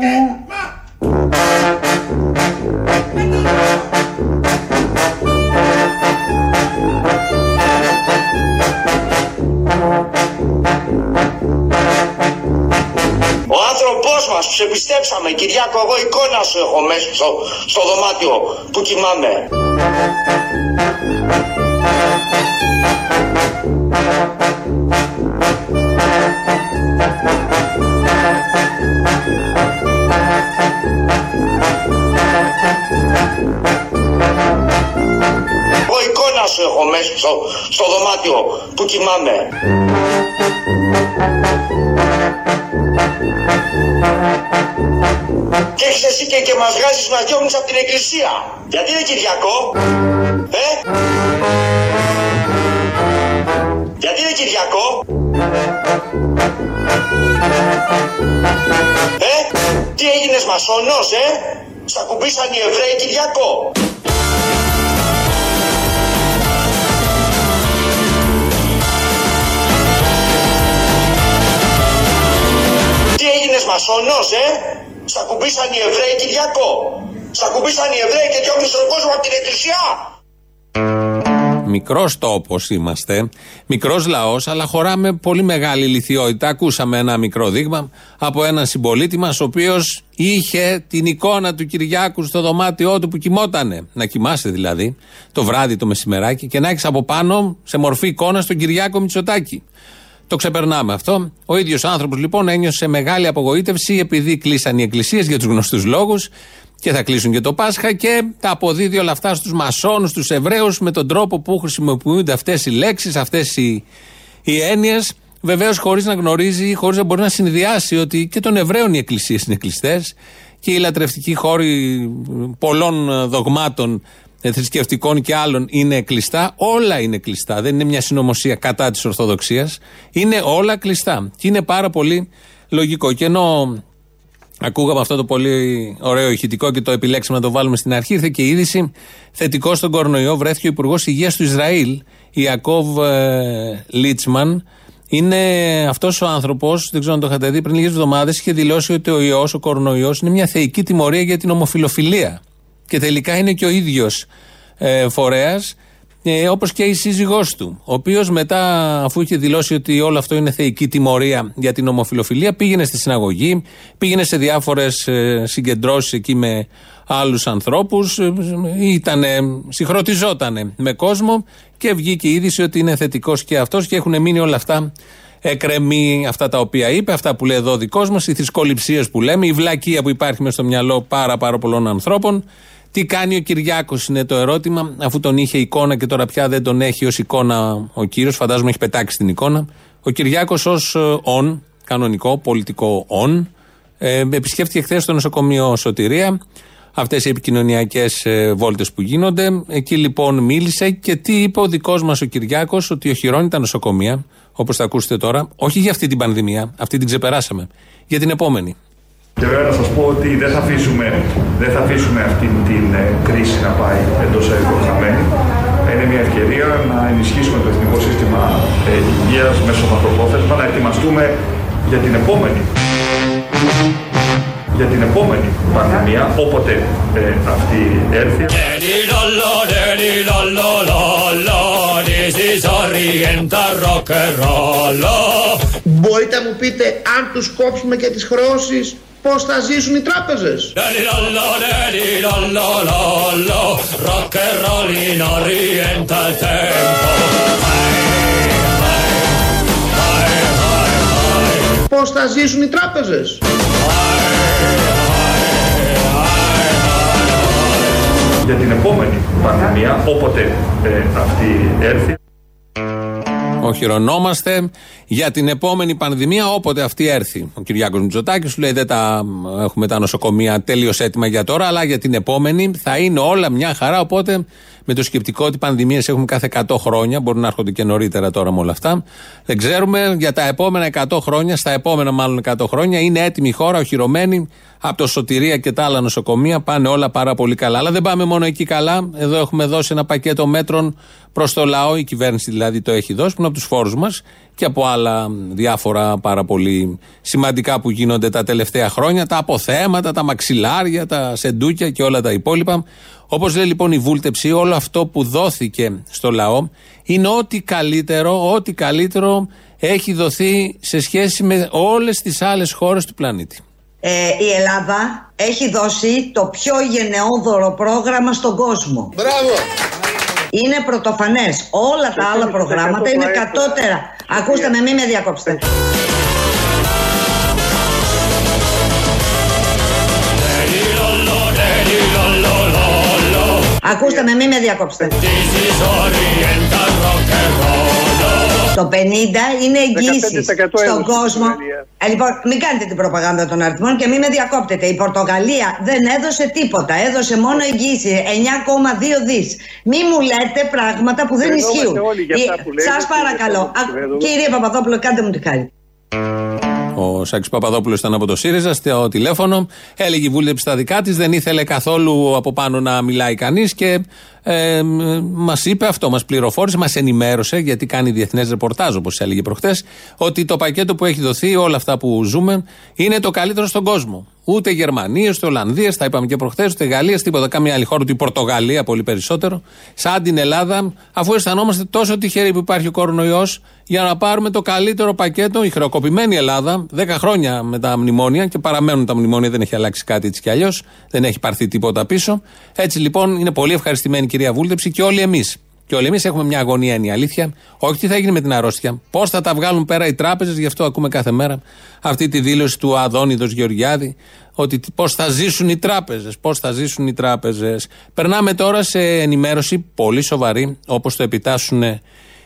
Ο άνθρωπός μας που σε πιστέψαμε Κυριάκο εγώ εικόνα σου έχω μέσα στο, στο δωμάτιο που κοιμάμαι στο δωμάτιο που κοιμάμαι Και έχεις εσύ και, και μας βγάζεις να διώχνεις από την εκκλησία. Γιατί ρε Κυριακό; Ε; Γιατί ρε Κυριακό; Ε; Τι έγινες μασόνος ε; Στα κουμπίσαν οι Εβραίοι Κυριακό; Έγινες μασόνος, ε! Στα κουμπίσαν οι Εβραίοι Κυριακό. Στα κουμπίσαν οι Εβραίοι και διώχνεις τον κόσμο από την εκκλησία. Μικρός τόπος είμαστε, μικρός λαός, αλλά χωράμε πολύ μεγάλη λυθιότητα. Ακούσαμε ένα μικρό δείγμα από έναν συμπολίτη μας, ο οποίος είχε την εικόνα του Κυριάκου στο δωμάτιό του που κοιμότανε. Να κοιμάσαι δηλαδή, το βράδυ, το μεσημεράκι, και να έχεις από πάνω σε μορφή εικόνας τον Κυριάκο Μητσοτάκη. Το ξεπερνάμε αυτό. Ο ίδιος άνθρωπος λοιπόν ένιωσε μεγάλη απογοήτευση επειδή κλείσαν οι εκκλησίες για τους γνωστούς λόγους και θα κλείσουν και το Πάσχα και τα αποδίδει όλα αυτά στους μασόνους, στους Εβραίους με τον τρόπο που χρησιμοποιούνται αυτές οι λέξεις, αυτές οι, οι έννοιες. Βεβαίως χωρίς να γνωρίζει, χωρίς να μπορεί να συνδυάσει ότι και των Εβραίων οι εκκλησίες είναι κλειστές και οι λατρευτικοί χώροι πολλών δογμάτων ε, θρησκευτικών και άλλων είναι κλειστά. Όλα είναι κλειστά. Δεν είναι μια συνωμοσία κατά της Ορθοδοξίας. Είναι όλα κλειστά. Και είναι πάρα πολύ λογικό. Και ενώ ακούγαμε αυτό το πολύ ωραίο ηχητικό και το επιλέξαμε να το βάλουμε στην αρχή, ήρθε και η είδηση θετικό στον κορονοϊό. Βρέθηκε ο Υπουργός Υγείας του Ισραήλ, Ιακώβ ε, Λίτσμαν. Είναι αυτός ο άνθρωπος, δεν ξέρω αν το είχατε δει, πριν λίγες εβδομάδες είχε δηλώσει ότι ο ιός, ο κορονοϊός, είναι μια θεϊκή τιμωρία για την ομοφιλοφιλία. Και τελικά είναι και ο ίδιος ε, φορέας, ε, όπως και η σύζυγός του. Ο οποίος μετά, αφού είχε δηλώσει ότι όλο αυτό είναι θεϊκή τιμωρία για την ομοφιλοφιλία, πήγαινε στη συναγωγή, πήγαινε σε διάφορες ε, συγκεντρώσεις εκεί με άλλους ανθρώπους, ήταν, συγχρονιζόταν με κόσμο και βγήκε η είδηση ότι είναι θετικός και αυτός και έχουν μείνει όλα αυτά εκρεμεί αυτά τα οποία είπε, αυτά που λέει εδώ ο δικός μας, οι θρησκοληψίες που λέμε, η βλακεία που υπάρχει μέσα στο μυαλό πάρα, πάρα πολλών ανθρώπων. Τι κάνει ο Κυριάκος είναι το ερώτημα, αφού τον είχε εικόνα και τώρα πια δεν τον έχει ως εικόνα ο κύριος, φαντάζομαι έχει πετάξει την εικόνα. Ο Κυριάκος ως ον, κανονικό, πολιτικό ον, ε, επισκέφτηκε χθες στο νοσοκομείο Σωτηρία. Αυτές οι επικοινωνιακές ε, βόλτες που γίνονται. Εκεί λοιπόν μίλησε και τι είπε ο δικός μας ο Κυριάκος, ότι οχυρώνει τα νοσοκομεία, όπως θα ακούσετε τώρα, όχι για αυτή την πανδημία, αυτή την ξεπεράσαμε, για την επόμενη. Και βέβαια να σας πω ότι δεν θα αφήσουμε, δεν θα αφήσουμε αυτή την ε, κρίση να πάει εντός έργων χαμένη. Είναι μια ευκαιρία να ενισχύσουμε το εθνικό σύστημα ε, υγείας μέσω μακροπρόθεσμα, να ετοιμαστούμε για την επόμενη για την επόμενη πανδημία, όποτε ε, αυτή έρθει. Μπορείτε να μου πείτε αν τους κόψουμε και τις χρεώσεις πώς θα ζήσουν οι τράπεζες; Πώς θα ζήσουν οι τράπεζες; Για την επόμενη πανδημία, όποτε ε, αυτή έρθει. Οχυρωνόμαστε για την επόμενη πανδημία, όποτε αυτή έρθει. Ο Κυριάκος Μητσοτάκης σου λέει: Δεν τα έχουμε τα νοσοκομεία τέλειω έτοιμα για τώρα, αλλά για την επόμενη θα είναι όλα μια χαρά. Οπότε με το σκεπτικό ότι πανδημίες έχουμε κάθε 100 χρόνια, μπορεί να έρχονται και νωρίτερα τώρα με όλα αυτά. Δεν ξέρουμε. Για τα επόμενα 100 χρόνια, στα επόμενα μάλλον 100 χρόνια, είναι έτοιμη η χώρα, οχυρωμένη από το Σωτηρία και τα άλλα νοσοκομεία. Πάνε όλα πάρα πολύ καλά. Αλλά δεν πάμε μόνο εκεί καλά. Εδώ έχουμε δώσει ένα πακέτο μέτρων προς το λαό, η κυβέρνηση δηλαδή το έχει δώσει, που από τους φόρους μας και από άλλα διάφορα πάρα πολύ σημαντικά που γίνονται τα τελευταία χρόνια, τα αποθέματα, τα μαξιλάρια, τα σεντούκια και όλα τα υπόλοιπα. Όπως λέει λοιπόν η βούλτεψη, όλο αυτό που δόθηκε στο λαό είναι ό,τι καλύτερο, ό,τι καλύτερο έχει δοθεί σε σχέση με όλες τις άλλες χώρες του πλανήτη. Ε, η Ελλάδα έχει δώσει το πιο γενναιόδωρο πρόγραμμα στον κόσμο. Μπράβο! Είναι πρωτοφανές. Όλα τα άλλα προγράμματα είναι κατώτερα. Ακούστε με, μην με διακόψετε. Ακούστε με, μην με διακόψετε. Το 50 είναι εγγύησης 15% στον έδωσε κόσμο. η Πορτογαλία. Ε, λοιπόν, μην κάνετε την προπαγάνδα των αριθμών και μην με διακόπτετε. Η Πορτογαλία δεν έδωσε τίποτα. Έδωσε μόνο εγγύηση 9,2 δις. Μην μου λέτε πράγματα που δεν Φαινόμαστε ισχύουν. όλοι για αυτά που λέτε, Σας κύριε παρακαλώ. Α, Παπαδόπουλο. Κύριε Παπαδόπουλο, κάντε μου τη χάρη. Ο Σάκης Παπαδόπουλος ήταν από το ΣΥΡΙΖΑ στο τηλέφωνο. Έλεγε η βούλτεψη στα δικά της. Δεν ήθελε καθόλου από πάνω να μιλάει κανείς και ε, μας είπε αυτό, μας πληροφόρησε, μας ενημέρωσε, γιατί κάνει διεθνές ρεπορτάζ, όπως έλεγε προχτές, ότι το πακέτο που έχει δοθεί, όλα αυτά που ζούμε, είναι το καλύτερο στον κόσμο. Ούτε Γερμανία, ούτε Ολλανδία, τα είπαμε και προχθές, ούτε Γαλλία, τίποτα. Κάμια άλλη χώρα, ούτε η Πορτογαλία, πολύ περισσότερο. Σαν την Ελλάδα, αφού αισθανόμαστε τόσο τυχεροί που υπάρχει ο κορονοϊός, για να πάρουμε το καλύτερο πακέτο, η χρεοκοπημένη Ελλάδα, 10 χρόνια με τα μνημόνια και παραμένουν τα μνημόνια, δεν έχει αλλάξει κάτι έτσι κι αλλιώς, δεν έχει πάρθει τίποτα πίσω. Έτσι λοιπόν είναι πολύ ευχαριστημένη η κυρία Βούλτεψη και όλοι εμείς. Και όλοι εμείς έχουμε μια αγωνία, είναι η αλήθεια. Όχι τι θα γίνει με την αρρώστια. Πώς θα τα βγάλουν πέρα οι τράπεζες, γι' αυτό ακούμε κάθε μέρα αυτή τη δήλωση του Αδόνιδος Γεωργιάδη. Ότι πώς θα ζήσουν οι τράπεζες, πώς θα ζήσουν οι τράπεζες. Περνάμε τώρα σε ενημέρωση πολύ σοβαρή, όπως το επιτάσσουν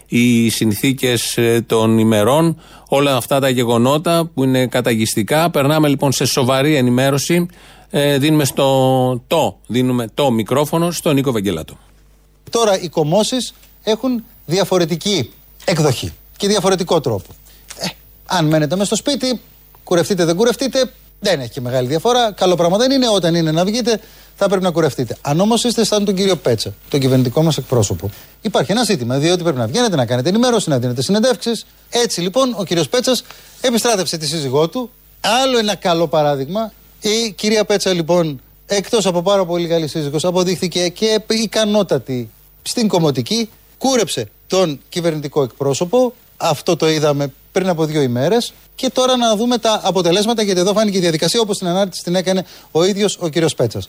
οι συνθήκες των ημερών, όλα αυτά τα γεγονότα που είναι καταγιστικά. Περνάμε λοιπόν σε σοβαρή ενημέρωση. Ε, δίνουμε στο το, δίνουμε το μικρόφωνο στον Νίκο Βαγγελάτο. Τώρα οι κομμώσεις έχουν διαφορετική εκδοχή και διαφορετικό τρόπο. Ε, αν μένετε μέσα στο σπίτι, κουρευτείτε δεν κουρευτείτε, δεν έχει και μεγάλη διαφορά. Καλό πράγμα δεν είναι. Όταν είναι να βγείτε, θα πρέπει να κουρευτείτε. Αν όμως είστε σαν τον κύριο Πέτσα, τον κυβερνητικό μας εκπρόσωπο, υπάρχει ένα ζήτημα. Διότι πρέπει να βγαίνετε, να κάνετε ενημέρωση, να δίνετε συνεντεύξεις. Έτσι λοιπόν, ο κύριος Πέτσας επιστράτευσε τη σύζυγό του. Άλλο ένα καλό παράδειγμα. Η κυρία Πέτσα λοιπόν, εκτός από πάρα πολύ καλή σύζυγος, αποδείχθηκε και ικανότατη στην κομμωτική. Κούρεψε τον κυβερνητικό εκπρόσωπο. Αυτό το είδαμε πριν από δύο ημέρες. Και τώρα να δούμε τα αποτελέσματα, γιατί εδώ φάνηκε η διαδικασία όπως την ανάρτηση την έκανε ο ίδιος ο κύριος Πέτσας.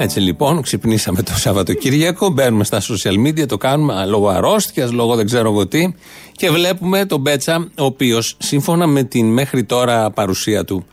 Έτσι λοιπόν, ξυπνήσαμε το Σαββατοκύριακο, μπαίνουμε στα social media, το κάνουμε α, λόγω αρρώστιας, λόγω δεν ξέρω εγώ τι, και βλέπουμε τον Μπέτσα, ο οποίος σύμφωνα με την μέχρι τώρα παρουσία του,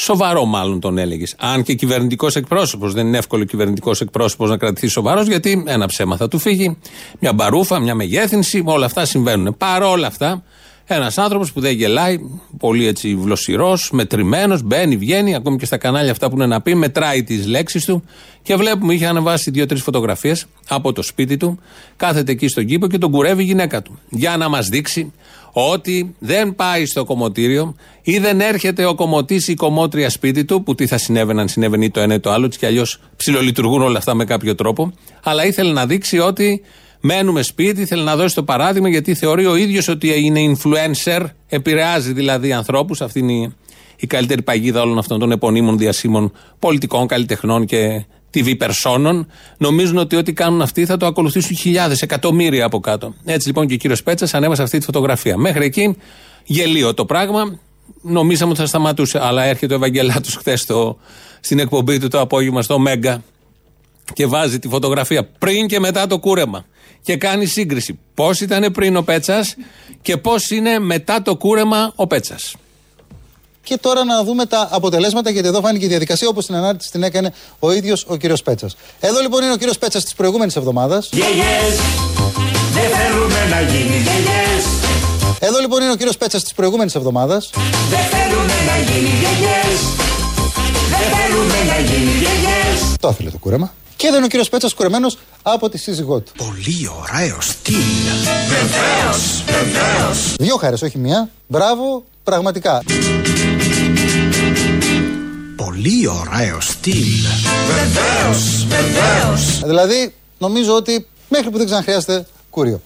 σοβαρό μάλλον τον έλεγες. Αν και κυβερνητικός εκπρόσωπος, δεν είναι εύκολο κυβερνητικός εκπρόσωπος να κρατηθεί σοβαρός, γιατί ένα ψέμα θα του φύγει, μια μπαρούφα, μια μεγέθυνση, όλα αυτά συμβαίνουν. Παρόλα αυτά, ένας άνθρωπος που δεν γελάει, πολύ έτσι βλοσιρός, μετρημένος, μπαίνει, βγαίνει, ακόμη και στα κανάλια αυτά που είναι να πει, μετράει τις λέξεις του. Και βλέπουμε, είχε ανεβάσει δύο-τρεις φωτογραφίες από το σπίτι του, κάθεται εκεί στον κήπο και τον κουρεύει η γυναίκα του. Για να μας δείξει ότι δεν πάει στο κομμωτήριο ή δεν έρχεται ο κομμωτής ή η κομμότρια σπίτι του, που τι θα συνέβαινε αν συνέβαινε ή το ένα ή το άλλο, έτσι κι αλλιώς ψιλολειτουργούν όλα αυτά με κάποιο τρόπο. Αλλά ήθελε να δείξει ότι Μένουμε σπίτι, θέλει να δώσει το παράδειγμα γιατί θεωρεί ο ίδιος ότι είναι influencer, επηρεάζει δηλαδή ανθρώπους. Αυτή είναι η, η καλύτερη παγίδα όλων αυτών των επωνύμων διασύμων πολιτικών, καλλιτεχνών και TV περσόνων. Νομίζουν ότι ό,τι κάνουν αυτοί θα το ακολουθήσουν χιλιάδες, εκατομμύρια από κάτω. Έτσι λοιπόν και ο κύριος Πέτσας ανέβασε αυτή τη φωτογραφία. Μέχρι εκεί γελίο το πράγμα. Νομίζαμε ότι θα σταματούσε. Αλλά έρχεται ο Ευαγγελάτος χθες στην εκπομπή του το απόγευμα στο Μέγκα και βάζει τη φωτογραφία πριν και μετά το κούρεμα. Και κάνει σύγκριση. Πώς ήταν πριν ο Πέτσας και πώς είναι μετά το κούρεμα ο Πέτσας. Και τώρα να δούμε τα αποτελέσματα, γιατί εδώ φάνηκε η διαδικασία όπως την ανάρτηση την έκανε ο ίδιος ο κύριος Πέτσας. Εδώ λοιπόν είναι ο κύριος Πέτσας της προηγούμενης εβδομάδας. Δεν θέλουμε να γίνει γιαγιές Εδώ λοιπόν είναι ο κύριος Πέτσας της προηγούμενης εβδομάδας. Δεν θέλουμε να γίνει γιαγιές Δεν θέλουμε να γίνει γιαγιές Το ήθελε το κούρεμα. Και εδώ είναι ο κύριος Πέτσας κουρεμένος από τη σύζυγό του. Πολύ ωραίο στυλ Βεβαίως, βεβαίως Δύο χάρες, όχι μία. Μπράβο, πραγματικά. Πολύ ωραίο στυλ Βεβαίως, βεβαίως Δηλαδή, νομίζω ότι μέχρι που δεν ξαναχρειάζεται κούριο.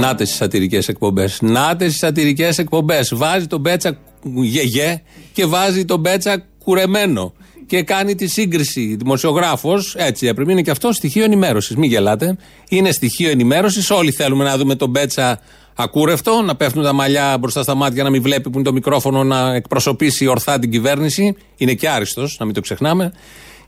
Νάτε οι σατυρικές εκπομπές. Νάτε οι σατυρικές εκπομπές. Βάζει τον Μπέτσα γεγέ και βάζει τον Μπέτσα κουρεμένο. Και κάνει τη σύγκριση. Δημοσιογράφος, έτσι έπρεπε. Είναι και αυτό στοιχείο ενημέρωσης. Μην γελάτε. Είναι στοιχείο ενημέρωσης. Όλοι θέλουμε να δούμε τον Μπέτσα ακούρευτο, να πέφτουν τα μαλλιά μπροστά στα μάτια, να μην βλέπει που είναι το μικρόφωνο να εκπροσωπήσει ορθά την κυβέρνηση. Είναι και άριστος, να μην το ξεχνάμε.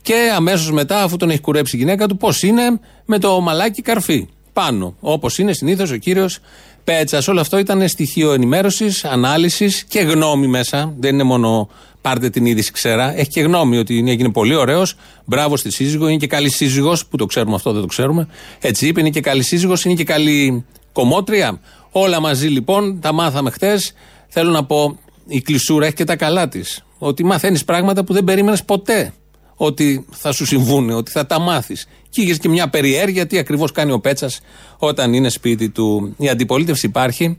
Και αμέσως μετά, αφού τον έχει κουρέψει η γυναίκα του, πώς είναι με το μαλάκι καρφί. Πάνω. Όπως είναι συνήθως ο κύριος Πέτσας. Όλο αυτό ήταν στοιχείο ενημέρωσης, ανάλυσης και γνώμη μέσα. Δεν είναι μόνο πάρτε την είδηση ξέρα. Έχει και γνώμη ότι έγινε πολύ ωραίος. Μπράβο στη σύζυγο. Είναι και καλή σύζυγος, που το ξέρουμε αυτό, δεν το ξέρουμε. Έτσι είπε, είναι και καλή σύζυγος, είναι και καλή κομμότρια. Όλα μαζί λοιπόν, τα μάθαμε χτε. Θέλω να πω, η κλεισούρα έχει και τα καλά της. Ότι μαθαίνεις πράγματα που δεν περίμενες ποτέ ότι θα σου συμβούν, ότι θα τα μάθεις. Και είχες και μια περιέργεια τι ακριβώς κάνει ο Πέτσας όταν είναι σπίτι του. Η αντιπολίτευση υπάρχει.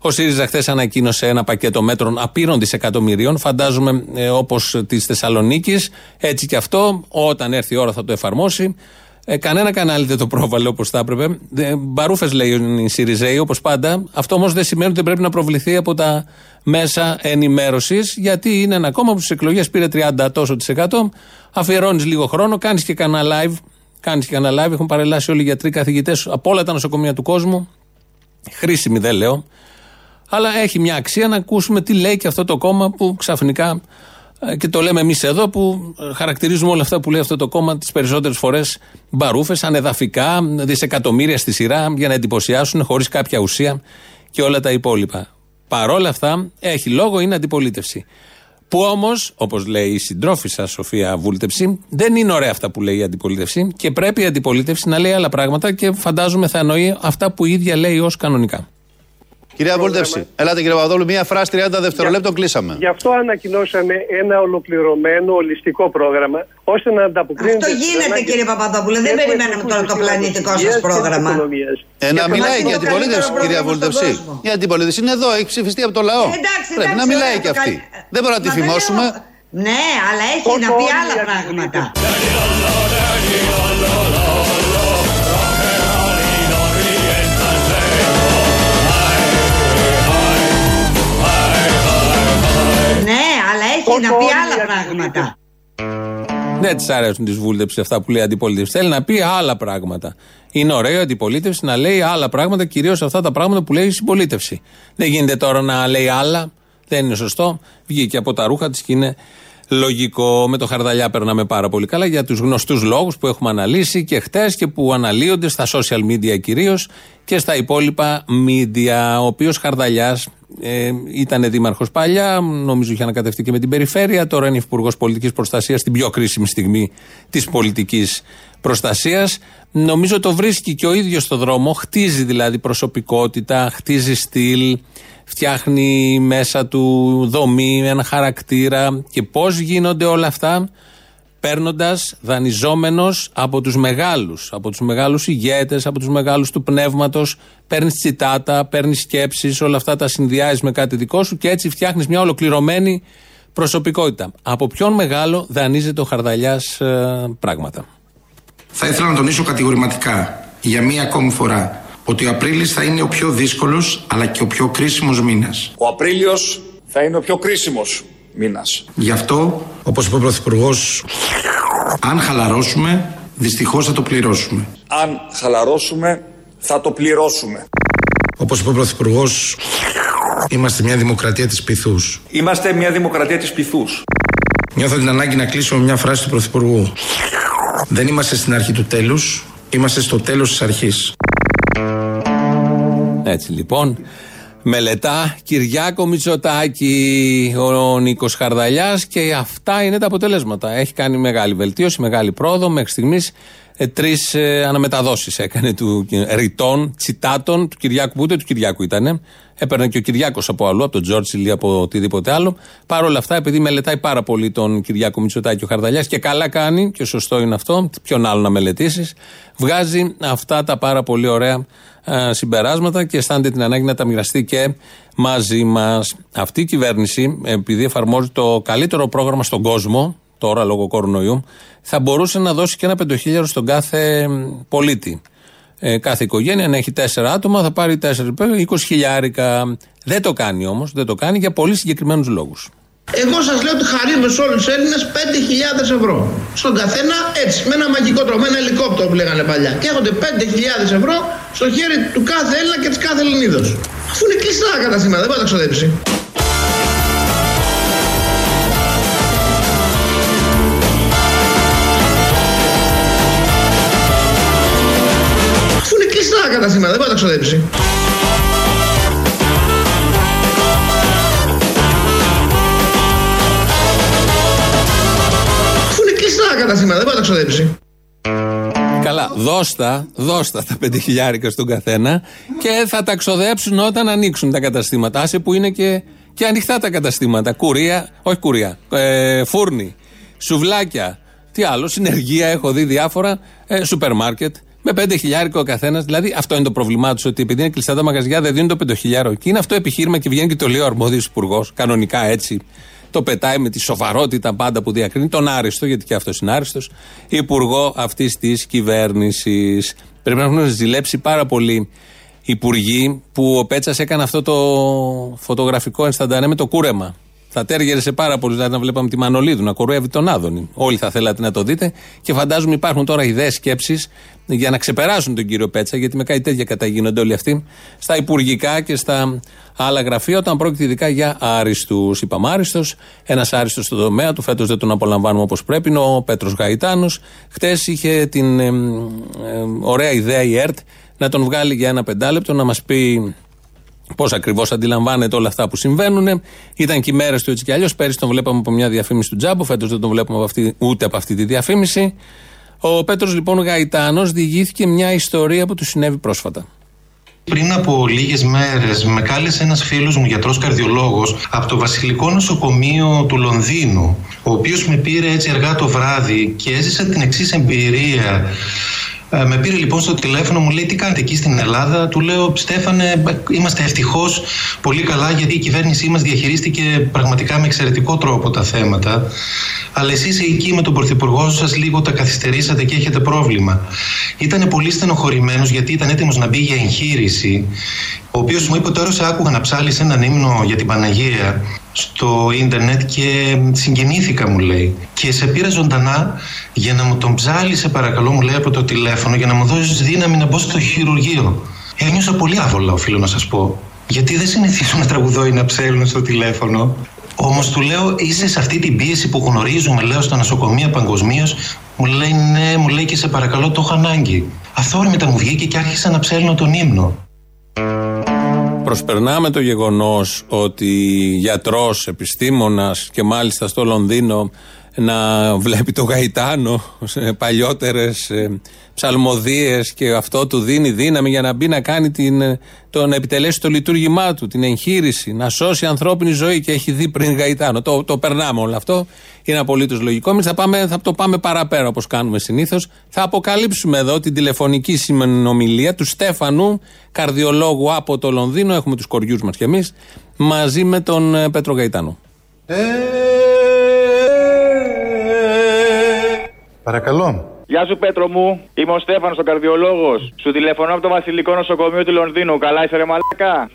Ο ΣΥΡΙΖΑ χθες ανακοίνωσε ένα πακέτο μέτρων απείρων δισεκατομμυρίων. Φαντάζομαι ε, όπως της Θεσσαλονίκης. Έτσι και αυτό, όταν έρθει η ώρα θα το εφαρμόσει. Ε, κανένα κανάλι δεν το πρόβαλε όπως θα έπρεπε. Ε, Μπαρούφες λέει οι ΣΥΡΙΖΑΙ όπως πάντα. Αυτό όμως δεν σημαίνει ότι δεν πρέπει να προβληθεί από τα μέσα ενημέρωσης, γιατί είναι ένα κόμμα που στις εκλογές πήρε 30 τόσο της εκατό. Αφιερώνεις λίγο χρόνο, κάνεις και κανένα live. Κάνεις και κανένα live. Έχουν παρελάσει όλοι οι γιατροί, καθηγητές από όλα τα νοσοκομεία του κόσμου. Χρήσιμη δεν λέω. Αλλά έχει μια αξία να ακούσουμε τι λέει και αυτό το κόμμα που ξαφνικά ε, και το λέμε εμείς εδώ που ε, χαρακτηρίζουμε όλα αυτά που λέει αυτό το κόμμα τις περισσότερες φορές μπαρούφες, ανεδαφικά, δισεκατομμύρια στη σειρά για να εντυπωσιάσουν χωρίς κάποια ουσία και όλα τα υπόλοιπα. Παρόλα αυτά, έχει λόγο, είναι αντιπολίτευση. Που όμως, όπως λέει η συντρόφισσα Σοφία Βούλτεψη, δεν είναι ωραία αυτά που λέει η αντιπολίτευση και πρέπει η αντιπολίτευση να λέει άλλα πράγματα και φαντάζομαι θα εννοεί αυτά που η ίδια λέει ως κανονικά. Κυρία Βούλτευση, ελάτε κύριε Παπαδόλου, μία φράση 30 δευτερολέπτων κλείσαμε. Γι' αυτό ανακοινώσαμε ένα ολοκληρωμένο ολιστικό πρόγραμμα, ώστε να ανταποκρίνεται. Αυτό γίνεται κύριε Παπαδόπουλε. Δεν περιμένουμε τώρα το πλανητικό σας πρόγραμμα. Ε, να μιλάει και η αντιπολίτευση, κυρία Βούλτευση. Η αντιπολίτευση είναι εδώ, έχει ψηφιστεί από το λαό. εντάξει, Πρέπει να εντάξει, μιλάει ωραία, και το αυτή. καλ- Δεν μπορούμε να τη Μα δεν θυμώσουμε. λέω- Ναι, αλλά έχει να πει άλλα πράγματα. Έχει να πει άλλα πράγματα. Δεν της αρέσουν της βούλτεψη αυτά που λέει η αντιπολίτευση. Θέλει να πει άλλα πράγματα. Είναι ωραίο η αντιπολίτευση να λέει άλλα πράγματα, κυρίως αυτά τα πράγματα που λέει η συμπολίτευση. Δεν γίνεται τώρα να λέει άλλα. Δεν είναι σωστό. Βγήκε από τα ρούχα της και είναι λογικό. Με το χαρδαλιά περνάμε πάρα πολύ καλά για τους γνωστούς λόγους που έχουμε αναλύσει και χτες και που αναλύονται στα social media κυρίως και στα υπόλοιπα media. Ο οποίος χαρδαλιάς ε, ήταν δήμαρχος παλιά, νομίζω είχε ανακατευτεί και με την περιφέρεια. Τώρα είναι υπουργό πολιτικής προστασίας στην πιο κρίσιμη στιγμή της πολιτικής προστασίας. Νομίζω το βρίσκει και ο ίδιος στο δρόμο, χτίζει δηλαδή προσωπικότητα, χτίζει στυλ, φτιάχνει μέσα του δομή, ένα χαρακτήρα. Και πώς γίνονται όλα αυτά, παίρνοντας δανειζόμενος από τους μεγάλους, από τους μεγάλους ηγέτες, από τους μεγάλους του πνεύματος, παίρνεις τσιτάτα, παίρνεις σκέψεις, όλα αυτά τα συνδυάζεις με κάτι δικό σου και έτσι φτιάχνεις μια ολοκληρωμένη προσωπικότητα. Από ποιον μεγάλο δανείζεται ο Χαρδαλιάς πράγματα; Θα ήθελα να τονίσω κατηγορηματικά για μία ακόμη φορά ότι ο Απρίλης θα είναι ο πιο δύσκολος αλλά και ο πιο κρίσιμος μήνας. Ο Απρίλιος θα είναι ο πιο κρίσιμος μήνας. Γι' αυτό, όπως είπε ο Πρωθυπουργός, αν χαλαρώσουμε, δυστυχώς θα το πληρώσουμε. Αν χαλαρώσουμε, θα το πληρώσουμε. Όπως είπε ο Πρωθυπουργός, είμαστε μια δημοκρατία της πυθούς. Είμαστε μια δημοκρατία της πυθούς. Νιώθω την ανάγκη να κλείσω με μια φράση του Πρωθυπουργού. Δεν είμαστε στην αρχή του τέλους, είμαστε στο τέλος της αρχής. Έτσι λοιπόν. Μελετά Κυριάκο Μητσοτάκη, ο Νίκος Χαρδαλιάς και αυτά είναι τα αποτελέσματα. Έχει κάνει μεγάλη βελτίωση, μεγάλη πρόοδο. Μέχρι στιγμής ε, τρεις ε, αναμεταδώσει έκανε του ε, ρητών, τσιτάτων του Κυριάκου, που ούτε του Κυριάκου ήταν. Έπαιρνε και ο Κυριάκος από αλλού, από τον Τζόρτσιλ ή από οτιδήποτε άλλο. Παρ' όλα αυτά, επειδή μελετάει πάρα πολύ τον Κυριάκο Μητσοτάκη ο Χαρδαλιάς και καλά κάνει, και σωστό είναι αυτό, ποιον άλλο να μελετήσεις, βγάζει αυτά τα πάρα πολύ ωραία ε, συμπεράσματα και αισθάνεται την ανάγκη να τα μοιραστεί και μαζί μας. Αυτή η κυβέρνηση, επειδή εφαρμόζει το καλύτερο πρόγραμμα στον κόσμο, τώρα λόγω κορονοϊού, θα μπορούσε να δώσει και ένα πεντοχίλιαρο στον κάθε μ, πολίτη. Ε, κάθε οικογένεια να έχει τέσσερα άτομα θα πάρει 4, 20 χιλιάρικα. Δεν το κάνει όμως, δεν το κάνει για πολύ συγκεκριμένους λόγους. Εγώ σας λέω ότι χαρίζουμε σε όλους τους Έλληνες 5.000 ευρώ. Στον καθένα έτσι, με ένα μαγικό τρόπο, με ένα ελικόπτερο που λέγανε παλιά. Και έχονται 5.000 ευρώ στο χέρι του κάθε Έλληνα και της κάθε Ελληνίδος. Αφού είναι κλειστά τα καταστήματα, δεν μπορεί να τα ξοδέψει. Αφού είναι κλειστά τα καταστήματα, δεν μπορεί να τα ξοδέψει. Κλειστά τα καταστήματα, δεν μπορεί να τα ξοδέψει. Καλά, δώστα, δώστα τα πέντε χιλιάρικα στον καθένα και θα τα ξοδέψουν όταν ανοίξουν τα καταστήματα. Άσε που είναι και, και ανοιχτά τα καταστήματα. Κουρία, όχι κουρία, ε, φούρνη, σουβλάκια, τι άλλο, συνεργεία, έχω δει διάφορα, ε, σούπερ μάρκετ. Με πέντε χιλιάρικα ο καθένας. Δηλαδή, αυτό είναι το πρόβλημά τους, ότι επειδή είναι κλειστά τα μαγαζιά δεν δίνουν το πεντοχιλιάρο. Και είναι αυτό επιχείρημα και βγαίνει και το λέει ο αρμόδιος υπουργός, κανονικά έτσι. Το πετάει με τη σοβαρότητα πάντα που διακρίνει τον άριστο, γιατί και αυτός είναι άριστος, υπουργό αυτής της κυβέρνησης. Πρέπει να έχουν ζηλέψει πάρα πολύ υπουργοί που ο Πέτσας έκανε αυτό το φωτογραφικό ενσταντανέ με το κούρεμα. Θα τέργερε σε πάρα πολλού, δηλαδή να βλέπαμε τη Μανολίδου να κοροεύει τον Άδωνη. Όλοι θα θέλατε να το δείτε και φαντάζομαι υπάρχουν τώρα ιδέες, σκέψεις για να ξεπεράσουν τον κύριο Πέτσα, γιατί με κάτι τέτοια καταγίνονται όλοι αυτοί, στα υπουργικά και στα άλλα γραφεία, όταν πρόκειται ειδικά για άριστους. Είπαμε άριστος, ένας άριστος στο τομέα του, φέτος δεν τον απολαμβάνουμε όπως πρέπει, είναι ο Πέτρος Γαϊτάνος. Χτες είχε την ε, ε, ωραία ιδέα η ΕΡΤ να τον βγάλει για ένα πεντάλεπτο, να μας πει Πώς ακριβώς αντιλαμβάνεται όλα αυτά που συμβαίνουν. Ήταν και οι μέρες του έτσι κι αλλιώς. Πέρυσι τον βλέπαμε από μια διαφήμιση του Τζάμπο, φέτος δεν τον βλέπουμε από αυτή, ούτε από αυτή τη διαφήμιση. Ο Πέτρος λοιπόν Γαϊτάνος διηγήθηκε μια ιστορία που του συνέβη πρόσφατα. Πριν από λίγες μέρες, με κάλεσε ένας φίλος μου γιατρός καρδιολόγος από το Βασιλικό Νοσοκομείο του Λονδίνου, ο οποίος με πήρε έτσι αργά το βράδυ και έζησα την εξής εμπειρία. Ε, με πήρε λοιπόν στο τηλέφωνο, μου λέει τι κάνετε εκεί στην Ελλάδα; Του λέω Στέφανε, είμαστε ευτυχώς πολύ καλά γιατί η κυβέρνησή μας διαχειρίστηκε πραγματικά με εξαιρετικό τρόπο τα θέματα. Αλλά εσείς εκεί με τον πρωθυπουργό σας λίγο τα καθυστερήσατε και έχετε πρόβλημα. Ήταν πολύ στενοχωρημένος γιατί ήταν έτοιμος να μπει για εγχείρηση. Ο οποίος μου είπε τώρα σε άκουγα να ψάλεις έναν ύμνο για την Παναγία στο ίντερνετ και συγκινήθηκα μου λέει και σε πήρα ζωντανά για να μου τον ψάλει σε παρακαλώ μου λέει από το τηλέφωνο για να μου δώσεις δύναμη να μπω στο χειρουργείο ένιωσα πολύ άβολα οφείλω να σας πω γιατί δεν συνηθίζω να τραγουδώ ή να ψέλνω στο τηλέφωνο Όμως του λέω, είσαι σε αυτή την πίεση που γνωρίζουμε, λέω, στα νοσοκομεία παγκοσμίως. Μου λέει, ναι, μου λέει και σε παρακαλώ, το έχω ανάγκη. Αυθόρμητα μου βγήκε και άρχισα να ψέλνω τον ύμνο. Προσπερνάμε το γεγονός ότι γιατρός, επιστήμονας και μάλιστα στο Λονδίνο να βλέπει το Γαϊτάνο σε παλιότερες ψαλμοδίες και αυτό του δίνει δύναμη για να μπει να κάνει την, το, να επιτελέσει το λειτουργήμά του, την εγχείρηση, να σώσει ανθρώπινη ζωή και έχει δει πριν Γαϊτάνο. Το, το περνάμε όλο αυτό. Είναι απολύτως λογικό. Εμεί θα, πάμε, θα το πάμε παραπέρα όπως κάνουμε συνήθως. Θα αποκαλύψουμε εδώ την τηλεφωνική συνομιλία του Στέφανου, καρδιολόγου από το Λονδίνο. Έχουμε τους κοριούς μας κι εμείς, μαζί με τον ε, Πέτρο Γαϊτάνο. Παρακαλώ. Γεια σου Πέτρο μου, είμαι ο Στέφανος ο καρδιολόγος. Σου τηλεφωνώ από το Βασιλικό Νοσοκομείο του Λονδίνου. Καλά είσαι ρε μαλάκα;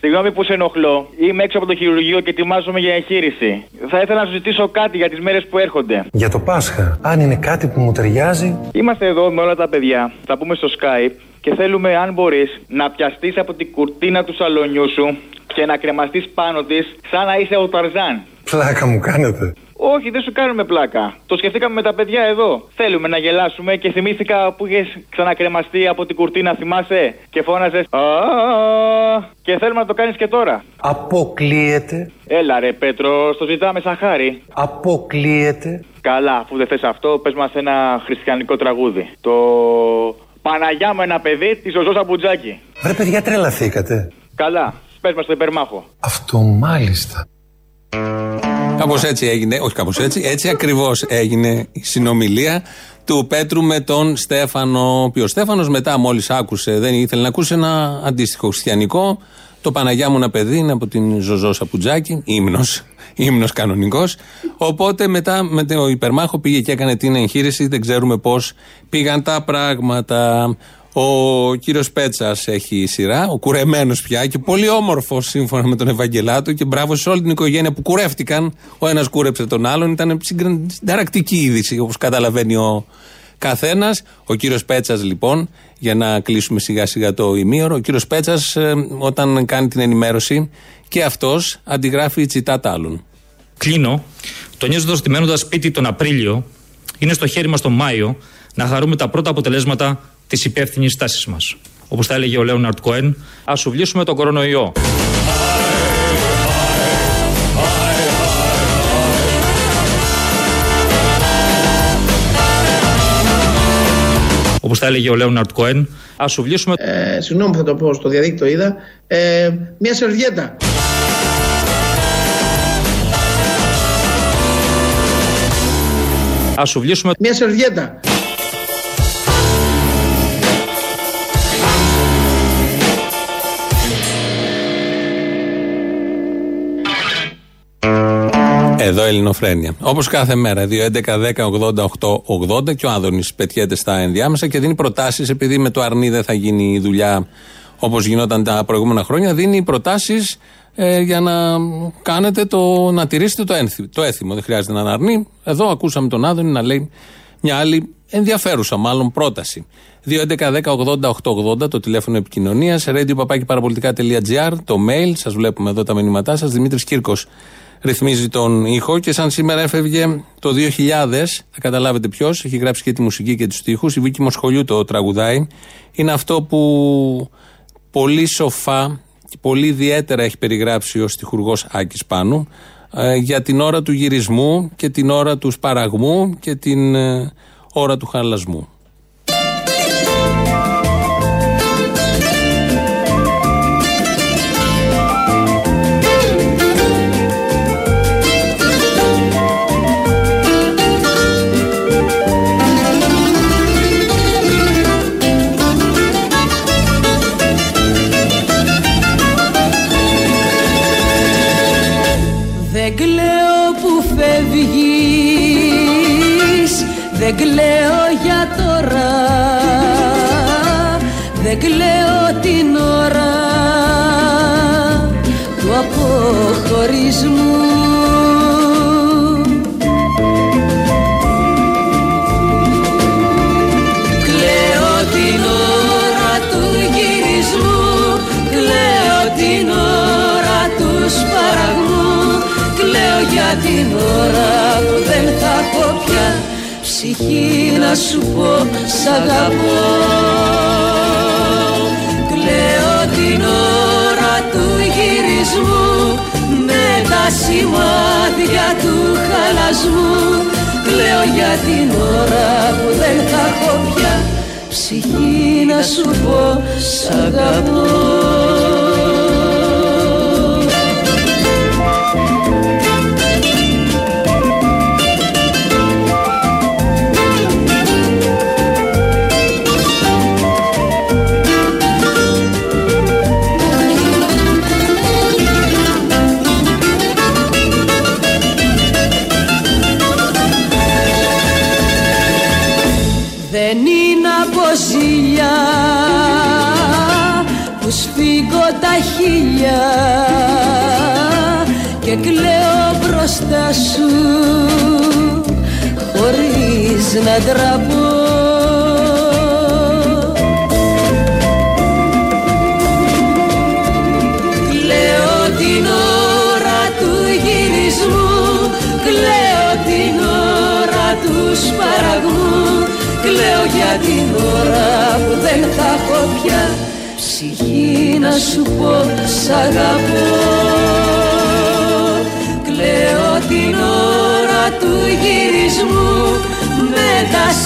Συγγνώμη που σε ενοχλώ. Είμαι έξω από το χειρουργείο και ετοιμάζομαι για εγχείρηση. Θα ήθελα να σου ζητήσω κάτι για τις μέρες που έρχονται. Για το Πάσχα, αν είναι κάτι που μου ταιριάζει. Είμαστε εδώ με όλα τα παιδιά. Θα πούμε στο Skype και θέλουμε, αν μπορείς, να πιαστείς από την κουρτίνα του σαλονιού σου και να κρεμαστείς πάνω της σαν να είσαι ο Ταρζάν. Πλάκα μου κάνετε. Όχι, δεν σου κάνουμε πλάκα. Το σκεφτήκαμε με τα παιδιά εδώ. Θέλουμε να γελάσουμε και θυμήθηκα που είχες ξανακρεμαστεί από την κουρτίνα, θυμάσαι, και φώναζες. Και θέλουμε να το κάνεις και τώρα. Αποκλείεται. Έλα ρε Πέτρο, στο ζητάμε σαν χάρη. Αποκλείεται. Καλά, αφού δεν θες αυτό, πες μας ένα χριστιανικό τραγούδι. Το Παναγιά μου ένα παιδί της Ζωζό Σαμπουτζάκη. Βρε παιδιά τρελαθήκατε. Καλά, πες μας το υπερμάχο. Αυτό μάλιστα. Κάπως έτσι έγινε, όχι κάπως έτσι, έτσι ακριβώς έγινε η συνομιλία του Πέτρου με τον Στέφανο. Ο οποίος Στέφανος μετά, μόλις άκουσε, δεν ήθελε να ακούσει ένα αντίστοιχο χριστιανικό. Το Παναγιά μου ένα παιδί είναι από την Ζωζό Σαπουτζάκη, ύμνος, ύμνος κανονικός. Οπότε μετά με το υπερμάχο πήγε και έκανε την εγχείρηση. Δεν ξέρουμε πώς πήγαν τα πράγματα. Ο κύριος Πέτσας έχει σειρά, ο κουρεμένος πια και πολύ όμορφος σύμφωνα με τον Ευαγγελάτο και μπράβο σε όλη την οικογένεια που κουρεύτηκαν. Ο ένας κούρεψε τον άλλον. Ήταν συνταρακτική είδηση όπως καταλαβαίνει ο καθένας. Ο κύριος Πέτσας λοιπόν, για να κλείσουμε σιγά σιγά το ημίωρο, ο κύριος Πέτσας όταν κάνει την ενημέρωση και αυτός αντιγράφει τσιτάτα άλλων. Κλείνω, τονίζοντα ότι μένοντα σπίτι τον Απρίλιο, είναι στο χέρι μας τον Μάιο να χαρούμε τα πρώτα αποτελέσματα της υπεύθυνης στάσης μας. Όπως τα έλεγε ο Λέοναρτ Κοέν, ας σουβλήσουμε τον κορονοϊό. Όπως τα έλεγε ο Λέοναρτ Κοέν, ας σουβλήσουμε. Ε, συγγνώμη που θα το πω στο διαδίκτυο είδα. Ε, μια σερβιέτα. Α σουβλήσουμε. Μια σερβιέτα. Εδώ Ελληνοφρένια. Όπως κάθε μέρα, 2.11.10.80.8.80 και ο Άδωνης πετιέται στα ενδιάμεσα και δίνει προτάσεις, επειδή με το αρνί δεν θα γίνει η δουλειά όπως γινόταν τα προηγούμενα χρόνια, δίνει προτάσεις ε, για να κάνετε το, να τηρήσετε το, ένθι, το έθιμο. Δεν χρειάζεται να είναι αρνί. Εδώ ακούσαμε τον Άδωνη να λέει μια άλλη ενδιαφέρουσα μάλλον πρόταση. 2.11.10.80.880 το τηλέφωνο επικοινωνίας, radio.parapolitica.gr, το mail, σας βλέπουμε εδώ τα μηνύματά σας. Δημήτρης Κύρκος ρυθμίζει τον ήχο και σαν σήμερα έφευγε το 2000, θα καταλάβετε ποιος, έχει γράψει και τη μουσική και τους στίχους. Η Βίκη Μοσχολιού το τραγουδάει. Είναι αυτό που πολύ σοφά και πολύ ιδιαίτερα έχει περιγράψει ο στιχουργός Άκης Πάνου ε, για την ώρα του γυρισμού και την ώρα του σπαραγμού και την ε, ώρα του χαλασμού. Ψυχή να σου πω σ' αγαπώ. Κλαίω την ώρα του γυρισμού Με τα σημάδια του χαλασμού. Κλαίω για την ώρα που δεν θα έχω πια. Ψυχή να σου πω σ' αγαπώ χωρίς να ντραπώ Κλαίω την ώρα του γυρισμού Κλαίω την ώρα του σπαραγμού Κλαίω για την ώρα που δεν θα έχω πια Ψυχή να σου πω σ' αγαπώ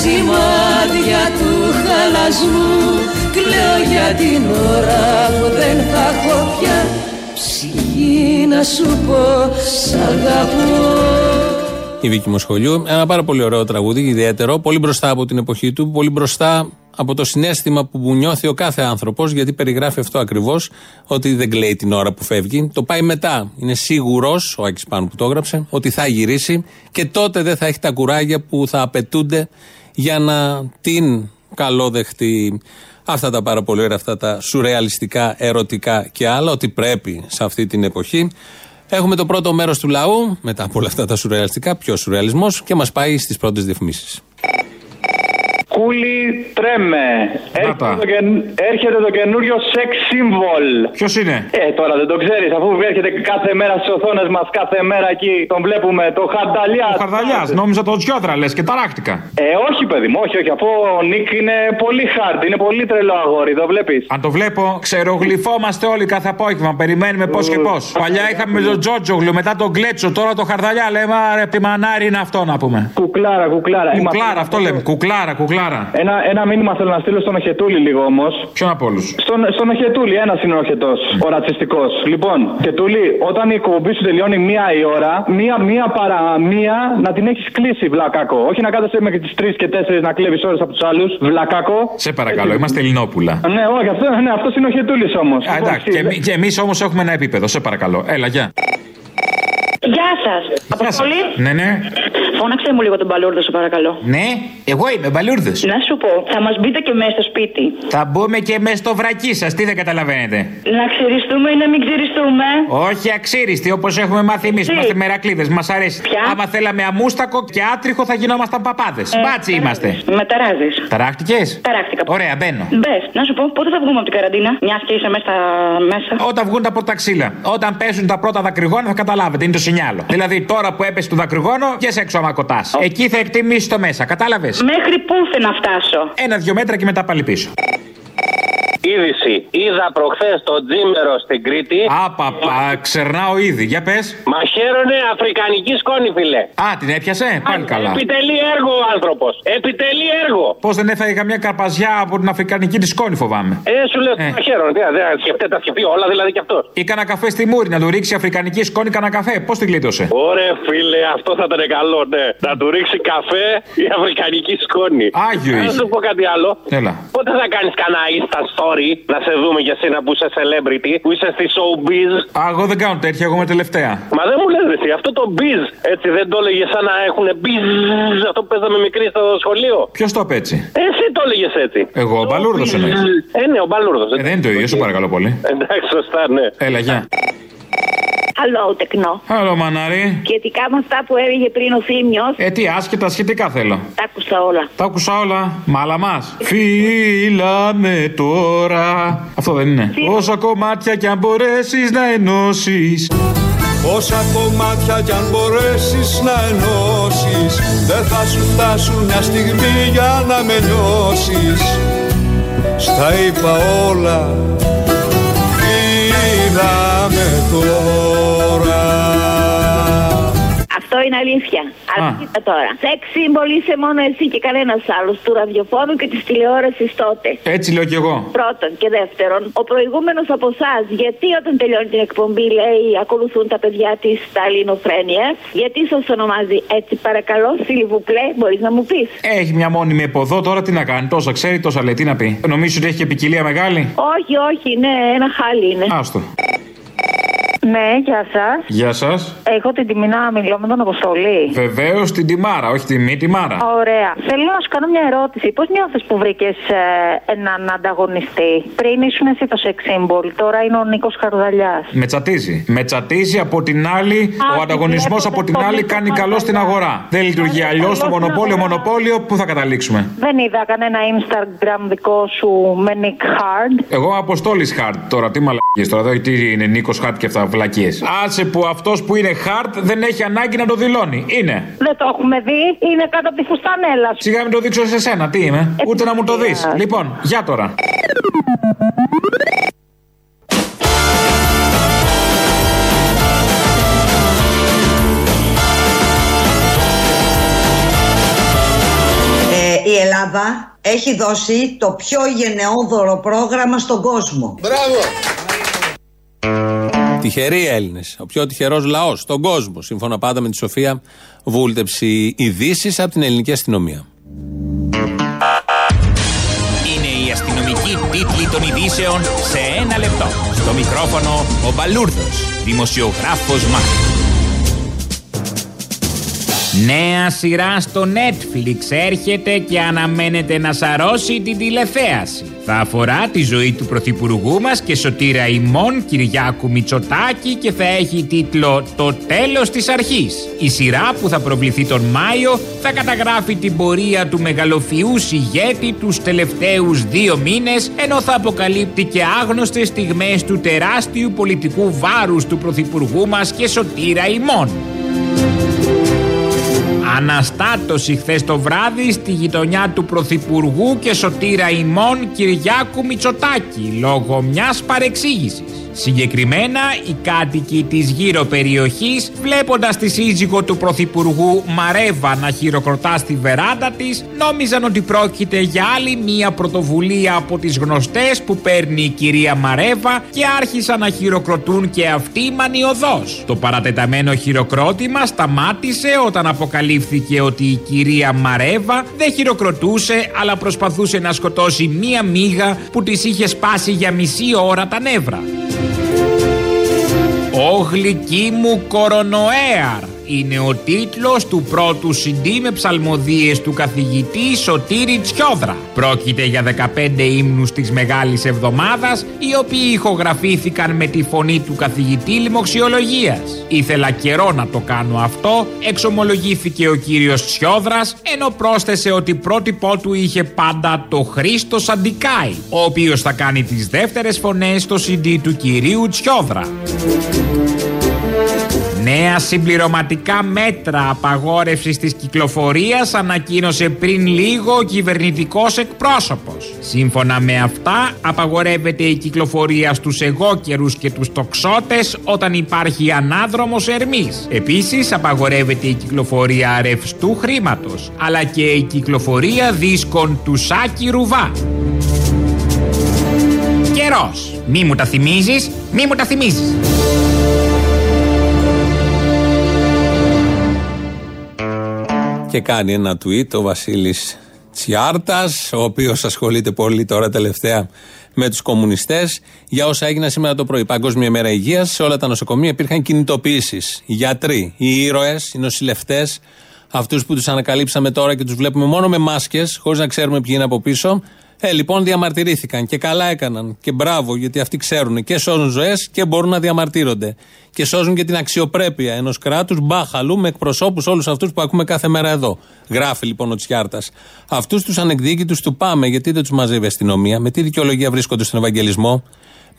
σημάδια του χαλασμού Κλαίω για την ώρα που δεν θα έχω πια Ψυχή να σου πω σ' αγαπώ Η Βίκη Μοσχολιού. Ένα πάρα πολύ ωραίο τραγούδι, ιδιαίτερο, πολύ μπροστά από την εποχή του, πολύ μπροστά από το συνέστημα που νιώθει ο κάθε άνθρωπος, γιατί περιγράφει αυτό ακριβώς, ότι δεν κλαίει την ώρα που φεύγει. Το πάει μετά. Είναι σίγουρος, ο Άκης Πάνου που το έγραψε, ότι θα γυρίσει και τότε δεν θα έχει τα κουράγια που θα απαιτούνται για να την καλόδεχτεί. Αυτά τα πάρα πολύ ωραία, αυτά τα σουρεαλιστικά, ερωτικά και άλλα, ότι πρέπει σε αυτή την εποχή. Έχουμε το πρώτο μέρος του λαού, μετά από όλα αυτά τα σουρεαλιστικά, πιο σουρεαλισμός, και μας πάει στις πρώτες διαφημίσεις. Κούλι τρέμε. Έρχεται το, κεν- έρχεται το καινούριο sex symbol. Ποιος είναι; Ε, τώρα δεν το ξέρεις, αφού έρχεται κάθε μέρα στις οθόνες μας, κάθε μέρα εκεί τον βλέπουμε, το Χαρδαλιάς. Ο Χαρδαλιάς, νόμιζα το Τζιόδρα λες και ταράχτηκα. Ε, όχι, παιδί μου, όχι, όχι. Αφού ο Νίκ είναι πολύ hard, είναι πολύ τρελό αγόρι, το βλέπεις. Αν το βλέπω, ξερογλυφόμαστε όλοι κάθε απόγευμα. Περιμένουμε πώς και πώς. Παλιά είχαμε τον Τζότζογλου, μετά τον Κλέτσο, τώρα το Χαρδαλιά. Λέμε, άρε, τι μανάρι είναι αυτό να πούμε. Κουκλάρα, κουκλάρα. Κουκλάρα, αυτό λέμε. Κουκλάρα, κουκλάρα. Ένα, ένα μήνυμα θέλω να στείλω στον Οχετούλη λίγο όμως. Ποιον από όλους; Στον, στον Οχετούλη, ένας είναι ο Οχετός, ο ρατσιστικός. Λοιπόν, Χετούλη, όταν η εκπομπή σου τελειώνει μία η ώρα, μία, μία παρά μία να την έχεις κλείσει, βλακάκο. Όχι να κάθεσαι μέχρι τις 3 και 4 να κλέβεις ώρες από τους άλλους, βλακάκο. Σε παρακαλώ, είμαστε Ελληνόπουλα. Ναι, όχι, αυτό, ναι, αυτός είναι ο Χετούλη όμως. Α, εντάξει, και, εμεί- και εμείς όμως έχουμε ένα επίπεδο, σε παρακαλώ. Έλα, γεια. Γεια σας. Αποστολή. Ναι, ναι. Φώναξε μου λίγο τον παλούρδο, σου παρακαλώ. Ναι, εγώ είμαι μπαλούρδο. Να σου πω, θα μας μπείτε και μέσα στο σπίτι. Θα μπούμε και με στο βρακί σας, τι δεν καταλαβαίνετε. Να ξυριστούμε ή να μην ξυριστούμε; Όχι αξίριστοι όπως έχουμε μάθει εμείς. Τι; Είμαστε μερακλείδες, μας αρέσει. Ποια; Άμα θέλαμε αμούστακο και άτριχο θα γινόμασταν παπάδες. Ε, Μπάτσι είμαστε. Με ταράζεις. Ταράχτηκες; Ταράχτηκα. Ωραία, μπαίνω. Μπες, να σου πω, πότε θα βγούμε από την καραντίνα, μιας και είσαι μέσα, μέσα; Όταν βγουν τα πρώτα ξύλα. Όταν πέσουν τα πρώτα δακρυγόνα θα καταλάβετε, είναι το σινιάλο. Δηλαδή τώρα που έπεσε το δακρυγόνο, και σε έξω άμα κοτά. Εκεί θα εκτιμήσει το μέσα, κατάλαβες; Μέχρι πού θε να φτάσω; Ένα-δυο μέτρα και μετά πάλι πίσω. Είδηση. Είδα προχθές το τζίμερο στην Κρήτη. Άπαπα, ξερνάω ήδη. Για πες. Μαχαίρωνε αφρικανική σκόνη, φίλε. Α, την έπιασε; Πάλι καλά. Επιτελεί έργο ο άνθρωπος. Επιτελεί έργο. Πώς δεν έφαγε καμιά καρπαζιά από την αφρικανική της σκόνη, φοβάμαι. Ε, σου λέω Ε. μαχαίρωνε. Τι, δεν σκεφτεί, τα σκεφτεί όλα δηλαδή κι αυτός. Ή κανένα καφέ στη μούρη να του ρίξει η αφρικανική σκόνη κανένα καφέ. Πώς την κλείτωσε. Ωραία, φίλε, αυτό θα ήταν καλό, ναι. Να του ρίξει καφέ η αφρικανική σκόνη. Άγιος Να είσαι. σου πω κάτι άλλο. Έλα. Πότε θα κάνεις κανένα Insta story; Να σε δούμε για σένα που είσαι celebrity, που είσαι στη showbiz. Α, εγώ δεν κάνω τέτοια, εγώ είμαι τελευταία. Μα δεν μου λες ρε, εσύ, αυτό το biz, έτσι δεν το έλεγε σαν να έχουν biz, αυτό που παίζαμε μικρή στο σχολείο. Ποιος το είπε έτσι; Εσύ το έλεγες έτσι. Εγώ, ο Μπαλούρδος εννοείς. Ε, ναι, ο Μπαλούρδος. Ε, δεν είναι το ίδιο, σε παρακαλώ πολύ. Εντάξει, σωστά, ναι. Έλα, γεια. Καλό τεκνό. Άλλο μανάρι. Σχετικά με αυτά που έλεγε πριν ο Θήμιος, Ε, τι άσχετα σχετικά θέλω. τα άκουσα όλα. Τα άκουσα όλα. Μάλα μας. Φύλαμε τώρα. Αυτό δεν είναι. Όσα κομμάτια κι αν μπορέσεις να ενώσεις. Όσα κομμάτια κι αν μπορέσεις να ενώσεις Δεν θα σου φτάσουν μια στιγμή για να με νιώσεις Στα είπα όλα Είδαμε τώρα είναι αλήθεια. Αλλά κοίτα τώρα. Σεξ σύμβολο είσαι μόνο εσύ και κανένας άλλος του ραδιοφώνου και της τηλεόρασης τότε. Έτσι λέω κι εγώ. Πρώτον και δεύτερον, ο προηγούμενος από εσάς, γιατί όταν τελειώνει την εκπομπή λέει ακολουθούν τα παιδιά της στα ελληνοφρένεια, γιατί σας ονομάζει έτσι, παρακαλώ, Σιλβουπλέ, μπορείς να μου πεις; Έχει μια μόνιμη εποδό τώρα τι να κάνει. Τόσα ξέρει, τόσα λέει. Τι να πει. Νομίζω ότι έχει και ποικιλία μεγάλη; Όχι, όχι, ναι, ένα χάλι είναι. Άστο. Ναι, γεια σας. Γεια σας. Έχω την τιμή να μιλώ με τον Αποστολή. Βεβαίως την τιμάρα, όχι τη μη τιμάρα. Ωραία. Θέλω να σου κάνω μια ερώτηση. Πώς νιώθεις που βρήκες έναν ανταγωνιστή; Πριν ήσουν εσύ το sex symbol, τώρα είναι ο Νίκος Χαρδαλιάς. Με τσατίζει. Με τσατίζει από την άλλη, ο ανταγωνισμός από την άλλη κάνει καλό στην αγορά. Δεν λειτουργεί αλλιώς το μονοπόλιο, μονοπόλιο, πού θα καταλήξουμε; Δεν είδα κανένα Instagram δικό σου με Nick Hard. Εγώ Αποστόλης Χαρτ τώρα, τι μαλακίε τώρα, εδώ τι είναι Νίκος Χαρτ και αυτά βλακίε. Άσε που αυτός που είναι Χαρτ δεν έχει ανάγκη να το δηλώνει. Είναι. Δεν το έχουμε δει. Είναι κάτω από τη φουστανέλα σου. Σιγά μην το δείξω σε σένα, τι είμαι. Ούτε να μου το δεις. Λοιπόν, για τώρα. Ε, η Ελλάδα έχει δώσει το πιο γενναιόδωρο πρόγραμμα στον κόσμο. Μπράβο! Τυχεροί Έλληνες. Ο πιο τυχερός λαός στον κόσμο. Σύμφωνα πάντα με τη Σοφία Βούλτεψη. Ειδήσεις από την ελληνική αστυνομία. Είναι η αστυνομική τίτλη των ειδήσεων σε ένα λεπτό. Στο μικρόφωνο ο Μπαλούρδος, δημοσιογράφος Μάρκος. Νέα σειρά στο Netflix έρχεται και αναμένεται να σαρώσει την τηλεθέαση. Θα αφορά τη ζωή του Πρωθυπουργού μας και σωτήρα ημών Κυριάκου Μητσοτάκη και θα έχει τίτλο «Το τέλος της αρχής». Η σειρά που θα προβληθεί τον Μάιο θα καταγράφει την πορεία του μεγαλοφιούς ηγέτη τους τελευταίους δύο μήνες ενώ θα αποκαλύπτει και άγνωστες στιγμές του τεράστιου πολιτικού βάρους του Πρωθυπουργού μας και σωτήρα ημών. Αναστάτωση χθες το βράδυ στη γειτονιά του Πρωθυπουργού και σωτήρα ημών Κυριάκου Μητσοτάκη λόγω μιας παρεξήγησης. Συγκεκριμένα, οι κάτοικοι της γύρω περιοχής, βλέποντας τη σύζυγο του Πρωθυπουργού Μαρέβα να χειροκροτά στη βεράντα της, νόμιζαν ότι πρόκειται για άλλη μία πρωτοβουλία από τις γνωστές που παίρνει η κυρία Μαρέβα και άρχισαν να χειροκροτούν και αυτοί μανιωδώς. Το παρατεταμένο χειροκρότημα σταμάτησε όταν αποκαλύφθηκε ότι η κυρία Μαρέβα δεν χειροκροτούσε αλλά προσπαθούσε να σκοτώσει μία μύγα που της είχε σπάσει για μισή ώρα τα νεύρα. «Ο γλυκί μου κορονοέαρ» είναι ο τίτλος του πρώτου CD με ψαλμοδίες του καθηγητή Σωτήρη Τσιόδρα. Πρόκειται για 15 ύμνους της Μεγάλης Εβδομάδας, οι οποίοι ηχογραφήθηκαν με τη φωνή του καθηγητή λοιμοξιολογίας. Ήθελα καιρό να το κάνω αυτό, εξομολογήθηκε ο κύριος Τσιόδρας, ενώ πρόσθεσε ότι πρότυπό του είχε πάντα το Χρήστος Αντικάη, ο οποίος θα κάνει τις δεύτερες φωνές στο CD του κυρίου Τσιόδρα. Νέα συμπληρωματικά μέτρα απαγόρευσης της κυκλοφορίας ανακοίνωσε πριν λίγο ο κυβερνητικός εκπρόσωπος. Σύμφωνα με αυτά, απαγορεύεται η κυκλοφορία στους εγώκερους και τους τοξότες όταν υπάρχει ανάδρομος ερμής. Επίσης, απαγορεύεται η κυκλοφορία ρευστού χρήματος, αλλά και η κυκλοφορία δίσκων του Σάκη Ρουβά. Καιρός. Μη μου τα θυμίζεις, μη μου τα θυμίζεις. Και κάνει ένα tweet ο Βασίλης Τσιάρτας, ο οποίος ασχολείται πολύ τώρα τελευταία με τους κομμουνιστές, για όσα έγιναν σήμερα το πρωί. Παγκόσμια ημέρα υγείας, σε όλα τα νοσοκομεία υπήρχαν κινητοποιήσει. Οι γιατροί, οι ήρωες, οι νοσηλευτές, αυτούς που τους ανακαλύψαμε τώρα και τους βλέπουμε μόνο με μάσκες, χωρίς να ξέρουμε ποιοι είναι από πίσω. Ε, λοιπόν, διαμαρτυρήθηκαν και καλά έκαναν. Και μπράβο, γιατί αυτοί ξέρουν και σώζουν ζωές και μπορούν να διαμαρτύρονται. Και σώζουν και την αξιοπρέπεια ενός κράτους μπάχαλου με εκπροσώπους όλους αυτούς που ακούμε κάθε μέρα εδώ. Γράφει λοιπόν ο Τσιάρτας. Αυτούς τους ανεκδίκητους του πάμε, γιατί δεν τους μαζεύει η αστυνομία, με τι δικαιολογία βρίσκονται στον Ευαγγελισμό,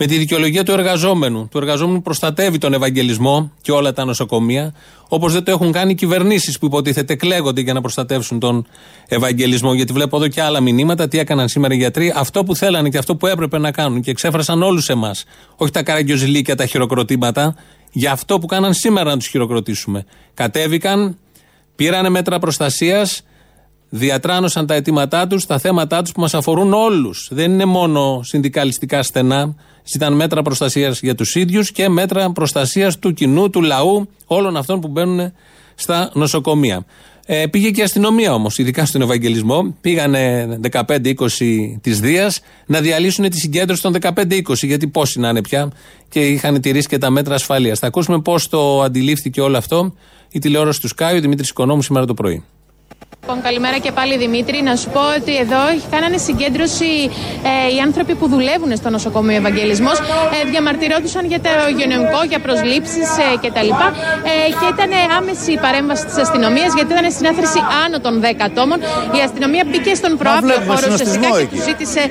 με τη δικαιολογία του εργαζόμενου. Του εργαζόμενου προστατεύει τον Ευαγγελισμό και όλα τα νοσοκομεία, όπως δεν το έχουν κάνει οι κυβερνήσεις που υποτίθεται κλαίγονται για να προστατεύσουν τον Ευαγγελισμό. Γιατί βλέπω εδώ και άλλα μηνύματα, τι έκαναν σήμερα οι γιατροί, αυτό που θέλανε και αυτό που έπρεπε να κάνουν και εξέφρασαν όλους εμάς. Όχι τα καραγκιοζηλίκια, τα χειροκροτήματα, για αυτό που κάναν σήμερα να τους χειροκροτήσουμε. Κατέβηκαν, πήρανε μέτρα προστασίας, διατράνωσαν τα αιτήματά τους, τα θέματα τους που μας αφορούν όλους. Δεν είναι μόνο συνδικαλιστικά στενά. Ζητάν μέτρα προστασίας για τους ίδιους και μέτρα προστασίας του κοινού, του λαού, όλων αυτών που μπαίνουν στα νοσοκομεία. Ε, πήγε και η αστυνομία όμως, ειδικά στον Ευαγγελισμό. Πήγανε 15-20 της Δίας να διαλύσουν τη συγκέντρωση των 15-20, γιατί πόσοι να είναι πια και είχαν τηρήσει και τα μέτρα ασφαλεία. Θα ακούσουμε πώς το αντιλήφθηκε όλο αυτό η τηλεόραση του Σκάι, ο Δημήτρης Οικονόμου σήμερα το πρωί. Λοιπόν, καλημέρα και πάλι Δημήτρη. Να σου πω ότι εδώ κάνανε συγκέντρωση ε, οι άνθρωποι που δουλεύουν στο νοσοκομείο Ευαγγελισμός. Ε, διαμαρτυρόντουσαν για το υγειονομικό, για προσλήψεις ε, κτλ. Ε, και ήταν άμεση η παρέμβαση της αστυνομίας γιατί ήταν συνάθρηση άνω των 10 ατόμων. Η αστυνομία μπήκε στον προάπλο χώρο ουσιαστικά και τους ζήτησε.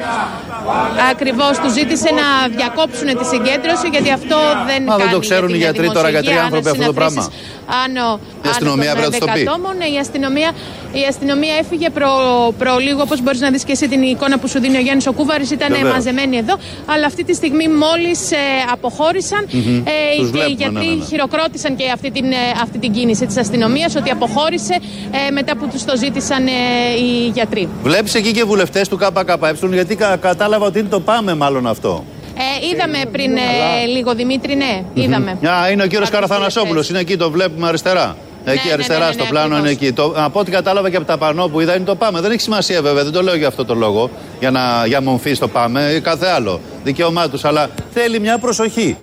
Ακριβώς, τους ζήτησε να διακόψουν τη συγκέντρωση γιατί αυτό δεν Μα κάνει. δεν το ξέρουν οι για γιατροί τη τώρα για τρία δημοσιογεία, άνθρωποι αν αυτό το πράγμα. συναθρήσεις Άνω, Η αστυνομία άνω πρέπει να των τους το πει. 10 ατόμων. Ναι, η αστυνομία, η αστυνομία έφυγε προ, προ λίγο, όπως μπορείς να δεις και εσύ την εικόνα που σου δίνει ο Γιάννης ο Κούβαρης. Ήταν Βεβαίως. μαζεμένοι εδώ. Αλλά αυτή τη στιγμή μόλις αποχώρησαν. Μμμ. Ε, Τους και βλέπουμε, γιατί ναι, ναι, ναι. χειροκρότησαν και αυτή την, ε, αυτή την κίνηση της αστυνομίας, ότι αποχώρησε ε, μετά που τους το ζήτησαν ε, οι γιατροί. Βλέπεις εκεί και βουλευτές του ΚΚΕ, γιατί κα- κατάλαβα ότι είναι το πάμε μάλλον αυτό. Ε, είδαμε πριν ε, λίγο, Δημήτρη, ναι, είδαμε. Α, είναι ο κύριος Καραθανασόπουλος, είναι εκεί, το βλέπουμε αριστερά. Εκεί ναι, αριστερά ναι, ναι, στο ναι, πλάνο είναι ακριβώς. εκεί. Το, από ό,τι κατάλαβα και από τα πανό που είδα είναι το πάμε. Δεν έχει σημασία βέβαια, δεν το λέω για αυτό το λόγο, για, να, για μομφή στο πάμε ή κάθε άλλο. Δικαίωμά τους, αλλά θέλει μια προσοχή.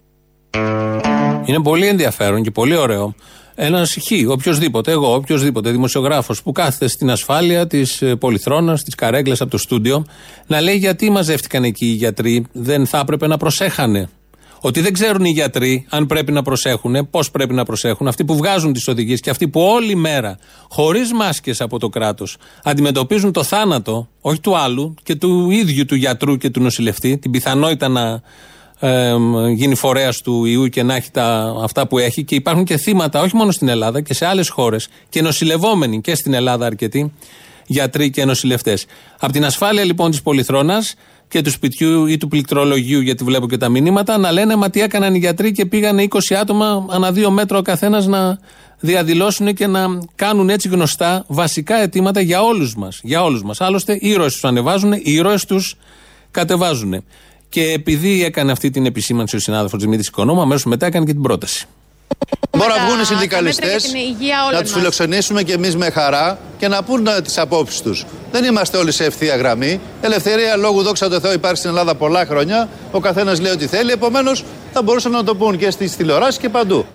Είναι πολύ ενδιαφέρον και πολύ ωραίο Ένα χ, οποιοδήποτε, εγώ, οποιοδήποτε δημοσιογράφος που κάθεται στην ασφάλεια της πολυθρόνας, της καρέγκλα από το στούντιο, να λέει γιατί μαζεύτηκαν εκεί οι γιατροί, δεν θα έπρεπε να προσέχανε. Ότι δεν ξέρουν οι γιατροί αν πρέπει να προσέχουν, πώς πρέπει να προσέχουν, αυτοί που βγάζουν τις οδηγίες και αυτοί που όλη μέρα, χωρίς μάσκες από το κράτος, αντιμετωπίζουν το θάνατο, όχι του άλλου, και του ίδιου του γιατρού και του νοσηλευτή, την πιθανότητα να ε, γίνει φορέας του ιού και να έχει τα, αυτά που έχει. Και υπάρχουν και θύματα, όχι μόνο στην Ελλάδα και σε άλλες χώρες, και νοσηλευόμενοι και στην Ελλάδα αρκετοί γιατροί και νοσηλευτές. Από την ασφάλεια λοιπόν της πολυθρόνας και του σπιτιού ή του πληκτρολογίου, γιατί βλέπω και τα μηνύματα, να λένε Μα τι έκαναν οι γιατροί και πήγανε 20 άτομα ανά δύο μέτρα ο καθένας να διαδηλώσουν και να κάνουν έτσι γνωστά βασικά αιτήματα για όλους μας. Για όλους μας. Άλλωστε, ήρωες τους ανεβάζουν, ήρωες τους κατεβάζουν. Και επειδή έκανε αυτή την επισήμανση ο συνάδελφος Δημήτρης Οικονόμου, αμέσως μετά έκανε και την πρόταση. Μπορεί να βγουν οι συνδικαλιστές, να τους φιλοξενήσουμε και εμείς με χαρά και να πούν τις απόψεις τους. Δεν είμαστε όλοι σε ευθεία γραμμή. Ελευθερία λόγου, δόξα τω Θεώ, υπάρχει στην Ελλάδα πολλά χρόνια. Ο καθένας λέει ό,τι θέλει. Επομένως, θα μπορούσαν να το πούν και στις τηλεοράσεις και παντού.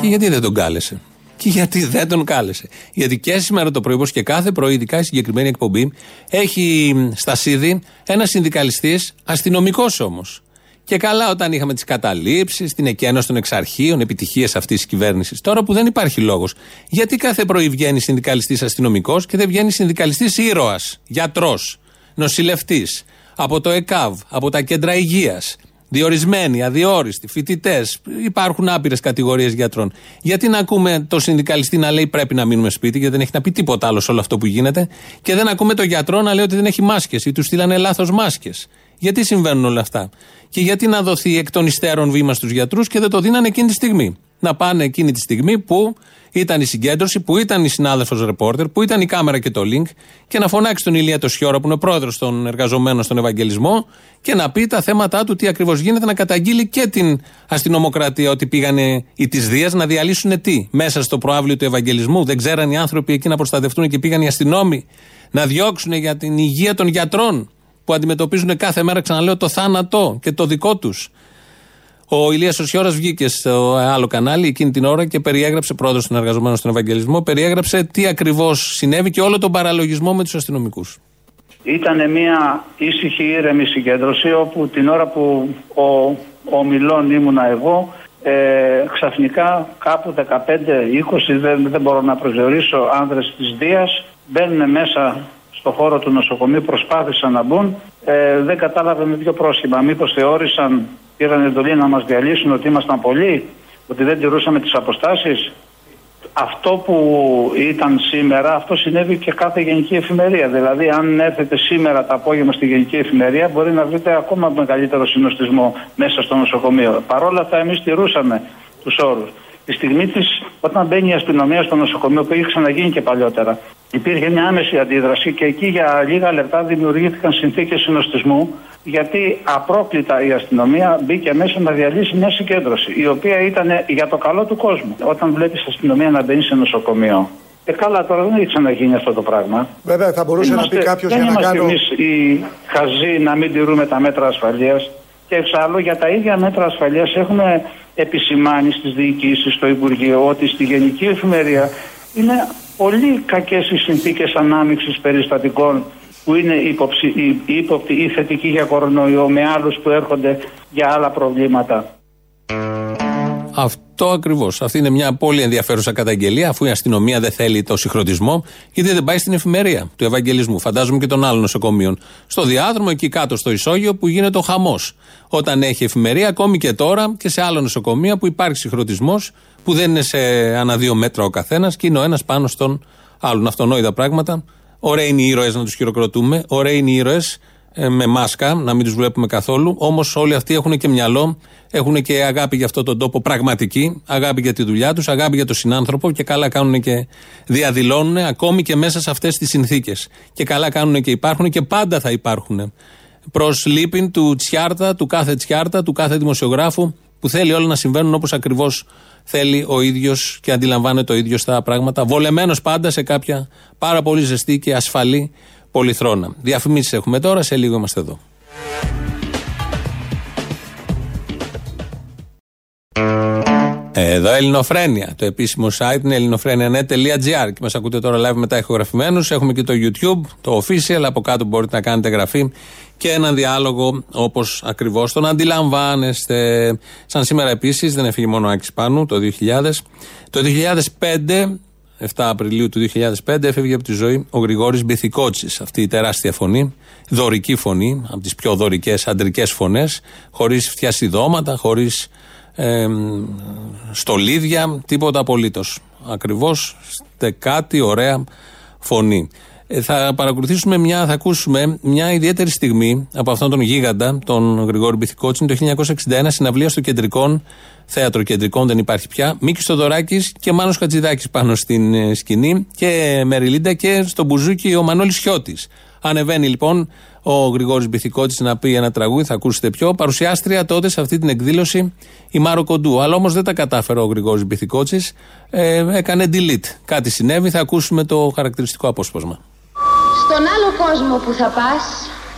Και γιατί δεν τον κάλεσε; Και γιατί δεν τον κάλεσε; Γιατί και σήμερα το πρωί, και κάθε πρωί, ειδικά η συγκεκριμένη εκπομπή, έχει στα ΣΥΔΗ ένας συνδικαλιστής, αστυνομικός όμως. Και καλά όταν είχαμε τις καταλήψεις, την εκένωση των εξαρχείων, επιτυχίες αυτής της κυβέρνησης. Τώρα που δεν υπάρχει λόγος. Γιατί κάθε πρωί βγαίνει συνδικαλιστής αστυνομικός και δεν βγαίνει συνδικαλιστής ήρωας, γιατρός, νοσηλευτής, από το ΕΚΑΒ, από τα κέντρα υγείας, διορισμένοι, αδιόριστοι, φοιτητές. Υπάρχουν άπειρες κατηγορίες γιατρών. Γιατί να ακούμε το συνδικαλιστή να λέει πρέπει να μείνουμε σπίτι, γιατί δεν έχει να πει τίποτα άλλο σε όλο αυτό που γίνεται, και δεν ακούμε το γιατρό να λέει ότι δεν έχει μάσκες ή τους στείλανε λάθος μάσκες. Γιατί συμβαίνουν όλα αυτά; Και γιατί να δοθεί εκ των υστέρων βήμα στους γιατρούς και δεν το δίνανε εκείνη τη στιγμή; Να πάνε εκείνη τη στιγμή που ήταν η συγκέντρωση, που ήταν η συνάδελφος ρεπόρτερ, που ήταν η κάμερα και το link και να φωνάξει τον Ηλία το Σιώρα που είναι πρόεδρος των εργαζομένων στον Ευαγγελισμό και να πει τα θέματα του, τι ακριβώς γίνεται, να καταγγείλει και την αστυνομοκρατία ότι πήγανε οι της Δίας να διαλύσουν τι. Μέσα στο προάβλιο του Ευαγγελισμού δεν ξέραν οι άνθρωποι εκεί να προστατευτούν και πήγαν οι αστυνόμοι να διώξουν για την υγεία των γιατρών που αντιμετωπίζουν κάθε μέρα, ξαναλέω, το θάνατο και το δικό τους. Ο Ηλίας Οσιόρα βγήκε στο άλλο κανάλι εκείνη την ώρα και περιέγραψε, πρόεδρος των εργαζομένων στον Ευαγγελισμό, περιέγραψε τι ακριβώς συνέβη και όλο τον παραλογισμό με τους αστυνομικούς. Ήταν μια ήσυχη, ήρεμη συγκέντρωση όπου την ώρα που ο, ο Μιλών ήμουνα εγώ, ε, ξαφνικά κάπου 15-20, δεν, δεν μπορώ να προσδιορίσω, άνδρες της Δίας μπαίνουν μέσα στο χώρο του νοσοκομείου προσπάθησαν να μπουν. Ε, δεν κατάλαβε με ποιο πρόσχημα. Μήπως θεώρησαν, πήραν εντολή να μας διαλύσουν ότι ήμασταν πολλοί, ότι δεν τηρούσαμε τις αποστάσεις. Αυτό που ήταν σήμερα, αυτό συνέβη και κάθε γενική εφημερία. Δηλαδή, αν έρθετε σήμερα το απόγευμα στη γενική εφημερία, μπορεί να βρείτε ακόμα μεγαλύτερο συνοστισμό μέσα στο νοσοκομείο. Παρ' όλα αυτά, εμείς τηρούσαμε τους όρους. Τη στιγμή της, όταν μπαίνει η αστυνομία στο νοσοκομείο, που είχε ξαναγίνει και παλιότερα, υπήρχε μια άμεση αντίδραση και εκεί για λίγα λεπτά δημιουργήθηκαν συνθήκες συνοστισμού, γιατί απρόκλητα η αστυνομία μπήκε μέσα να διαλύσει μια συγκέντρωση, η οποία ήταν για το καλό του κόσμου. Όταν βλέπεις αστυνομία να μπαίνει σε νοσοκομείο, ε, καλά, τώρα δεν έχει ξαναγίνει αυτό το πράγμα. Βέβαια, θα μπορούσε είμαστε, να πει κάποιος για να κάνω. Δεν είμαστε εμείς οι χαζοί να μην τηρούμε τα μέτρα ασφαλείας. Και εξάλλου για τα ίδια μέτρα ασφαλείας έχουμε επισημάνει στις διοικήσεις, στο Υπουργείο, ότι στη Γενική Εφημερία είναι πολύ κακές οι συνθήκες ανάμειξης περιστατικών που είναι ύποπτοι ή θετικοί για κορονοϊό με άλλους που έρχονται για άλλα προβλήματα. Αυτό ακριβώς. Αυτή είναι μια πολύ ενδιαφέρουσα καταγγελία, αφού η αστυνομία δεν θέλει το συγχρονισμό, γιατί δεν πάει στην εφημερία του Ευαγγελισμού. Φαντάζομαι και των άλλων νοσοκομείων. Στο διάδρομο, εκεί κάτω στο Ισόγειο, που γίνεται ο χαμός. Όταν έχει εφημερία, ακόμη και τώρα και σε άλλα νοσοκομεία που υπάρχει συγχρονισμός, που δεν είναι σε ανά δύο μέτρα ο καθένας και είναι ο ένας πάνω στον άλλον. Αυτονόητα πράγματα. Ωραίοι είναι οι ήρωες να τους χειροκροτούμε. Ωραίοι είναι οι ήρωες ε, με μάσκα, να μην τους βλέπουμε καθόλου. Όμως όλοι αυτοί έχουν και μυαλό, έχουν και αγάπη για αυτόν τον τόπο πραγματική, αγάπη για τη δουλειά τους, αγάπη για τον συνάνθρωπο και καλά κάνουν και διαδηλώνουν ακόμη και μέσα σε αυτές τις συνθήκες. Και καλά κάνουν και υπάρχουν και πάντα θα υπάρχουν. Προς λύπην του Τσιάρτα, του κάθε Τσιάρτα, του κάθε δημοσιογράφου που θέλει όλα να συμβαίνουν όπως ακριβώς θέλει ο ίδιος και αντιλαμβάνεται ο ίδιος τα πράγματα. Βολεμένος πάντα σε κάποια πάρα πολύ ζεστή και ασφαλή πολυθρόνα. Διαφημίσεις έχουμε τώρα, σε λίγο είμαστε εδώ. Εδώ Ελληνοφρένια. Το επίσημο site είναι ελληνοφρένια.net.gr και μας ακούτε τώρα live μετά ηχογραφημένους. Έχουμε και το YouTube, το official. Από κάτω μπορείτε να κάνετε εγγραφή και έναν διάλογο όπως ακριβώς τον αντιλαμβάνεστε. Σαν σήμερα επίσης δεν έφυγε μόνο ο Άκης Πάνου το 2000. Το 2005 7 Απριλίου του 2005 έφευγε από τη ζωή ο Γρηγόρης Μπιθικότσης. Αυτή η τεράστια φωνή, δωρική φωνή, από τις πιο δωρικές αντρικές φωνές, χωρίς φτιασιδώματα, χωρίς ε, στολίδια, τίποτα απολύτως. Ακριβώς κάτι ωραία φωνή. Ε, θα παρακολουθήσουμε μια, θα ακούσουμε μια ιδιαίτερη στιγμή από αυτόν τον γίγαντα, τον Γρηγόρη Μπιθικότσιν, το 1961, συναυλία στο κεντρικό θέατρο κεντρικών, δεν υπάρχει πια. Μίκης Στοδωράκη και Μάνος Χατζηδάκης πάνω στην ε, σκηνή και Μεριλίντα και στο μπουζούκι ο Μανώλης Χιώτης. Ανεβαίνει λοιπόν ο Γρηγόρης Μπιθικότη να πει ένα τραγούδι, θα ακούσετε πιο. Παρουσιάστρια τότε σε αυτή την εκδήλωση η Μάρο Κοντού. Αλλά όμως δεν τα κατάφερε ο Γρηγόρης Μπιθικότη. Ε, έκανε delete. Κάτι συνέβη, θα ακούσουμε το χαρακτηριστικό απόσπασμα. Στον άλλο κόσμο που θα πας,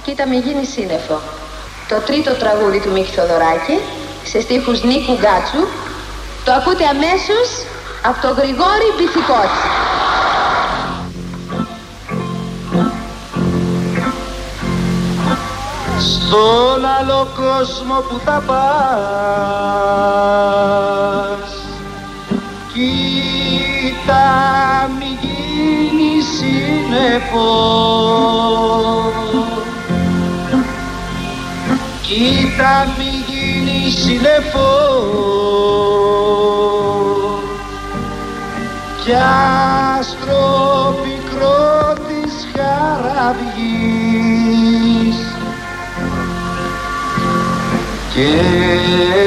κοίτα με γίνει σύννεφο. Το τρίτο τραγούδι του Μίκη Θοδωράκη, σε στίχους Νίκου Γκάτσου, το ακούτε αμέσως από το Γρηγόρη Μπιθικότσι. Στον άλλο κόσμο που θα πας, κοίτα μη γίνει σύννεφο Κοίτα μη γίνει σύννεφο κι άστρο πικρό της χαραυγής. Και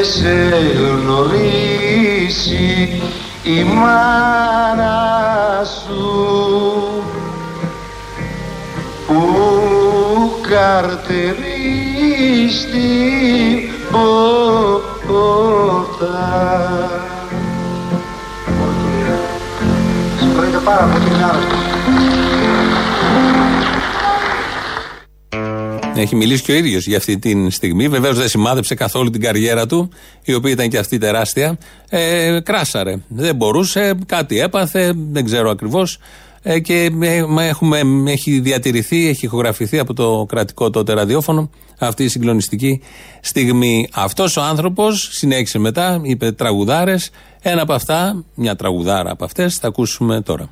σε γνωρίσει η μάνα σου που καρτερεί στην πόρτα. Συγχωρείτε πάρα πολύ, είναι Έχει μιλήσει και ο ίδιος για αυτή τη στιγμή. Βεβαίως δεν σημάδεψε καθόλου την καριέρα του, η οποία ήταν και αυτή τεράστια. Ε, κράσαρε. Δεν μπορούσε, κάτι έπαθε, δεν ξέρω ακριβώς. Ε, και έχουμε, έχει διατηρηθεί, έχει ηχογραφηθεί από το κρατικό τότε ραδιόφωνο αυτή η συγκλονιστική στιγμή. Αυτός ο άνθρωπος συνέχισε μετά, είπε τραγουδάρες. Ένα από αυτά, μια τραγουδάρα από αυτές, θα ακούσουμε τώρα.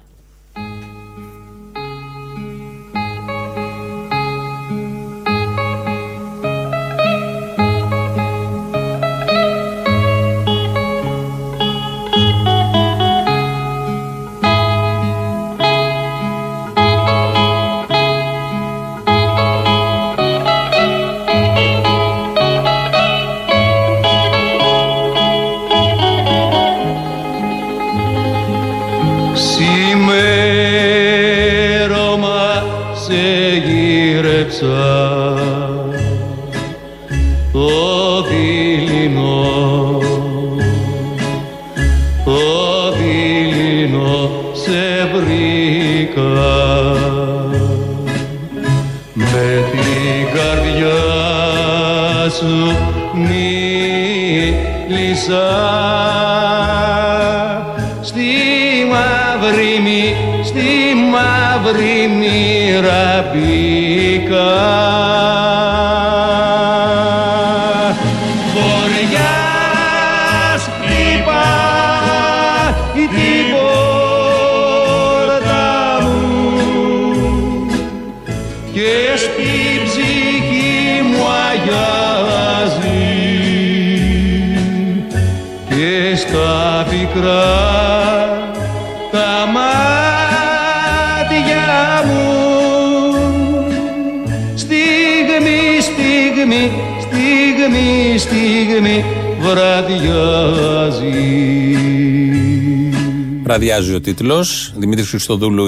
Βραδιάζει ο τίτλος. Δημήτρης Χριστοδούλου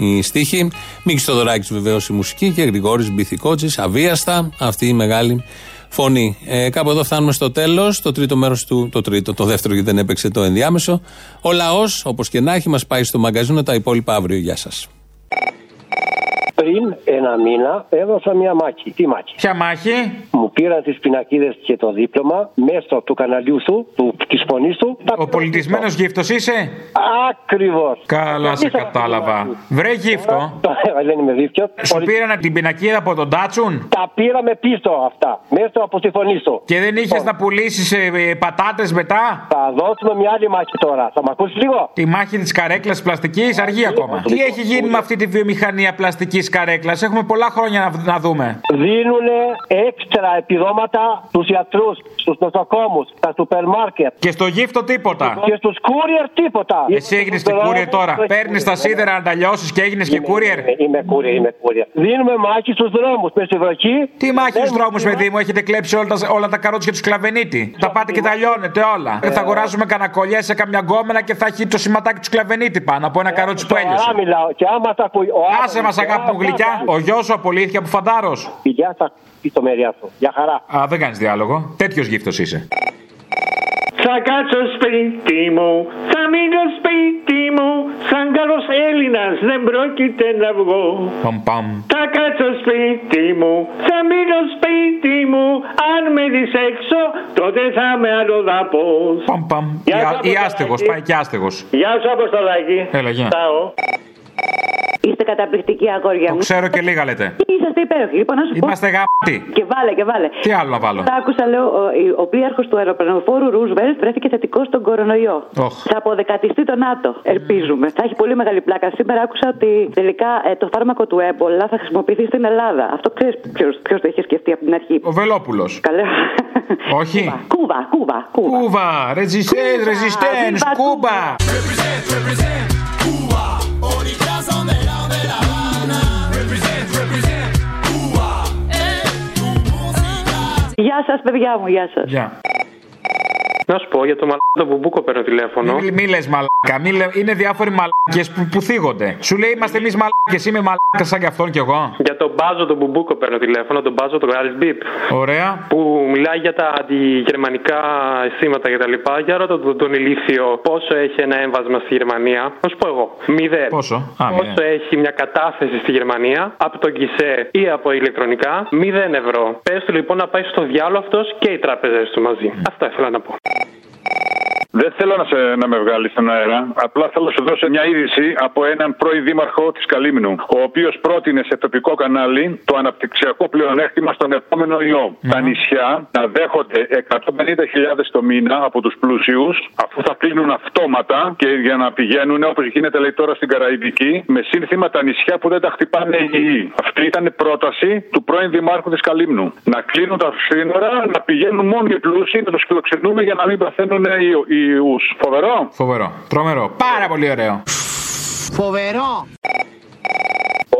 η στίχη. Μίκης Στοδωράκη βεβαίως η μουσική και Γρηγόρης Μπιθικότσης. Αβίαστα αυτή η μεγάλη φωνή. Ε, κάπου εδώ φτάνουμε στο τέλος. Το τρίτο μέρος του. Το τρίτο, το δεύτερο γιατί δεν έπαιξε το ενδιάμεσο. Ο λαός, όπως και να έχει, μας πάει στο μαγκαζίνο. Τα υπόλοιπα αύριο. Γεια σας. Πριν ένα μήνα έδωσα μια μάχη. Τι μάχη; Ποια μάχη; Μου πήραν τις πινακίδες και το δίπλωμα μέσω του καναλιού σου, του, της φωνής του. Ο πολιτισμένος γύφτος είσαι; Ακριβώς. Καλά, σε κατάλαβα. Βρε γύφτο. Δεν είμαι δίφτιο. Σου πήραν την πινακίδα από τον Τάτσουν; Τα πήραμε πίσω αυτά. Μέσω από τη φωνή σου. Και δεν είχες να πουλήσεις πατάτες μετά; Θα δώσουμε μια άλλη μάχη τώρα. Θα με ακούσεις λίγο; Τη μάχη της καρέκλας πλαστικής αργεί ακόμα. Τι έχει γίνει με αυτή τη βιομηχανία πλαστικής καρέκλας. Έχουμε πολλά χρόνια να, να δούμε. Δίνουν έξτρα επιδόματα στους γιατρούς, στους νοσοκόμους, στα σούπερ μάρκετ. Και στο γύφτο τίποτα. Και στους courier τίποτα. Εσύ έγινες και courier τώρα. Παίρνεις τα σίδερα να τα λιώσεις και έγινες και courier; Είμαι, είμαι courier, είμαι courier. Δίνουμε μάχη στους δρόμους με στη βροχή. Τι μάχη στους δρόμους, παιδί μου, έχετε κλέψει όλα τα, όλα τα καρότσια τους κλαβενίτη; Τα πάτε και τα λιώνετε όλα. Ε, θα αγοράζουμε κανένα κολλιέ σε καμιά γκόμενα και θα έχει το σηματάκι του κλαβενίτη πάνω από ένα καρότσι που έλειωσε. Και άμα τα ακούει. Άσε μας αγάπη μου γλυκιά. Ο γιος σου απολύθηκε από φαντάρος. Γεια σας, ιστομεριά σου. Γεια χαρά. Α, δεν κάνεις διάλογο. Τέτοιος γύφτος είσαι. Θα κάτσω σπίτι μου, θα μείνω σπίτι μου, σαν καλός Έλληνας δεν πρόκειται να βγω. Παμ, παμ. Θα κάτσω σπίτι μου, θα μείνω σπίτι μου, αν με δεις έξω, τότε θα είμαι αλλοδαπός. Παμ, παμ. Ή άστεγος, πάει και άστεγος. Γεια σου Αποστολάκη. Έλα, γεια. Είστε καταπληκτική αγόρια Το μου. ξέρω και λίγα λέτε. Είσαστε υπέροχοι. Λοιπόν, να σου πω. Είμαστε γαμπτοί. Και βάλε, και βάλε. Τι άλλο να βάλω; Θα άκουσα, λέω, ο, ο πλοίαρχος του αεροπλανοφόρου Ρούσβελτ βρέθηκε θετικός στον κορονοϊό. Οχ. Θα αποδεκατιστεί το ΝΑΤΟ. Ελπίζουμε. Θα έχει πολύ μεγάλη πλάκα. Σήμερα άκουσα ότι τελικά ε, το φάρμακο του έμπολα θα χρησιμοποιηθεί στην Ελλάδα. Αυτό ξέρεις ποιος το είχε σκεφτεί από την αρχή. Ο Βελόπουλος. Καλέ. Όχι. Κούβα, κούβα, κούβα. Κούβα, ρεζιστέν, ρεζιστέν, κούβα. Γεια σας, παιδιά μου, γεια σας. Γεια. Να σου πω για το μαλάκα που μπούκο παίρνω τηλέφωνο. Μη, μη λες μαλάκα. Μη λε, είναι διάφοροι μαλάκες που, που θίγονται. Σου λέει είμαστε εμείς μαλάκες. Είμαι μαλάκα σαν κι αυτόν κι εγώ. Για τον Μπάζο τον Μπουμπούκο παίρνω τηλέφωνο, τον Μπάζο τον Γκάρι Μπίπ. Ωραία. Που μιλάει για τα αντιγερμανικά αισθήματα κτλ. Για ρώτα τον, τον ηλίθιο πόσο έχει ένα έμβασμα στη Γερμανία; Να σου πω εγώ. Μηδέν. Πόσο; Α, πόσο μηδέν. έχει μια κατάθεση στη Γερμανία από τον Κισέ ή από ηλεκτρονικά; Μηδέν ευρώ. Πες του λοιπόν να πάει στο διάλογο αυτός και οι τράπεζες του μαζί. Αυτά ήθελα να πω. Δεν θέλω να, σε, να με βγάλεις στον αέρα. Απλά θέλω να σου δώσω μια είδηση από έναν πρώην δήμαρχο της Καλύμνου, ο οποίος πρότεινε σε τοπικό κανάλι το αναπτυξιακό πλεονέκτημα στον επόμενο ιό. Τα νησιά να δέχονται 150.000 το μήνα από τους πλούσιους, αφού θα κλείνουν αυτόματα και για να πηγαίνουν όπως γίνεται λέει τώρα στην Καραϊβική, με σύνθημα τα νησιά που δεν τα χτυπάνε οι ιοί. Αυτή ήταν η πρόταση του πρώην δημάρχου της Καλύμνου. Να κλείνουν τα σύνορα, να πηγαίνουν μόνο οι πλούσιοι, να τους φιλοξενούμε για να μην παθαίνουν οι ιούς. Φοβερός. Φοβερό. Τρομερό. Πάρα πολύ ωραίο. Φοβερό.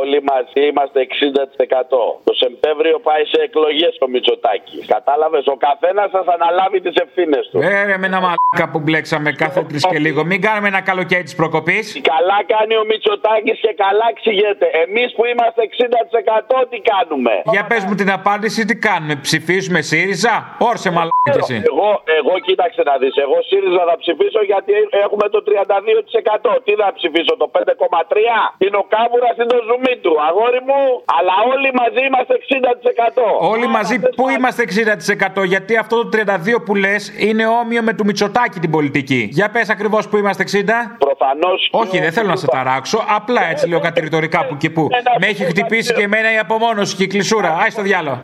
Όλοι μαζί είμαστε 60%. Το Σεπτέμβριο πάει σε εκλογές ο Μητσοτάκης. Κατάλαβες, ο καθένας θα αναλάβει τις ευθύνες του. Ε, με ένα μαλάκα που μπλέξαμε κάθε τρεις και λίγο. Μην κάνουμε ένα καλοκαίρι της προκοπής. Καλά κάνει ο Μητσοτάκης και καλά εξηγείται. Εμείς που είμαστε 60% τι κάνουμε; Για πες μου την απάντηση, τι κάνουμε. Ψηφίσουμε ΣΥΡΙΖΑ; Όρσε μαλάκα εσύ. Εγώ, εγώ κοίταξε να δεις. Εγώ ΣΥΡΙΖΑ θα ψηφίσω γιατί έχουμε το 32%. Τι θα ψηφίσω, το 5,3%. Είναι ο Κάβουρας είναι το ζουμί του. Αγόρι μου, αλλά όλοι μαζί είμαστε 60%. Όλοι μαζί που είμαστε 60% γιατί αυτό το 32% που λες είναι όμοιο με του Μητσοτάκη την πολιτική. Για πες ακριβώς που είμαστε 60%. Προφανώς. Όχι, δεν θέλω να σε ταράξω. Απλά έτσι λέω κατηρητορικά που και που. Με έχει χτυπήσει και εμένα η απομόνωση και η κλεισούρα. Άι στο διάλογο.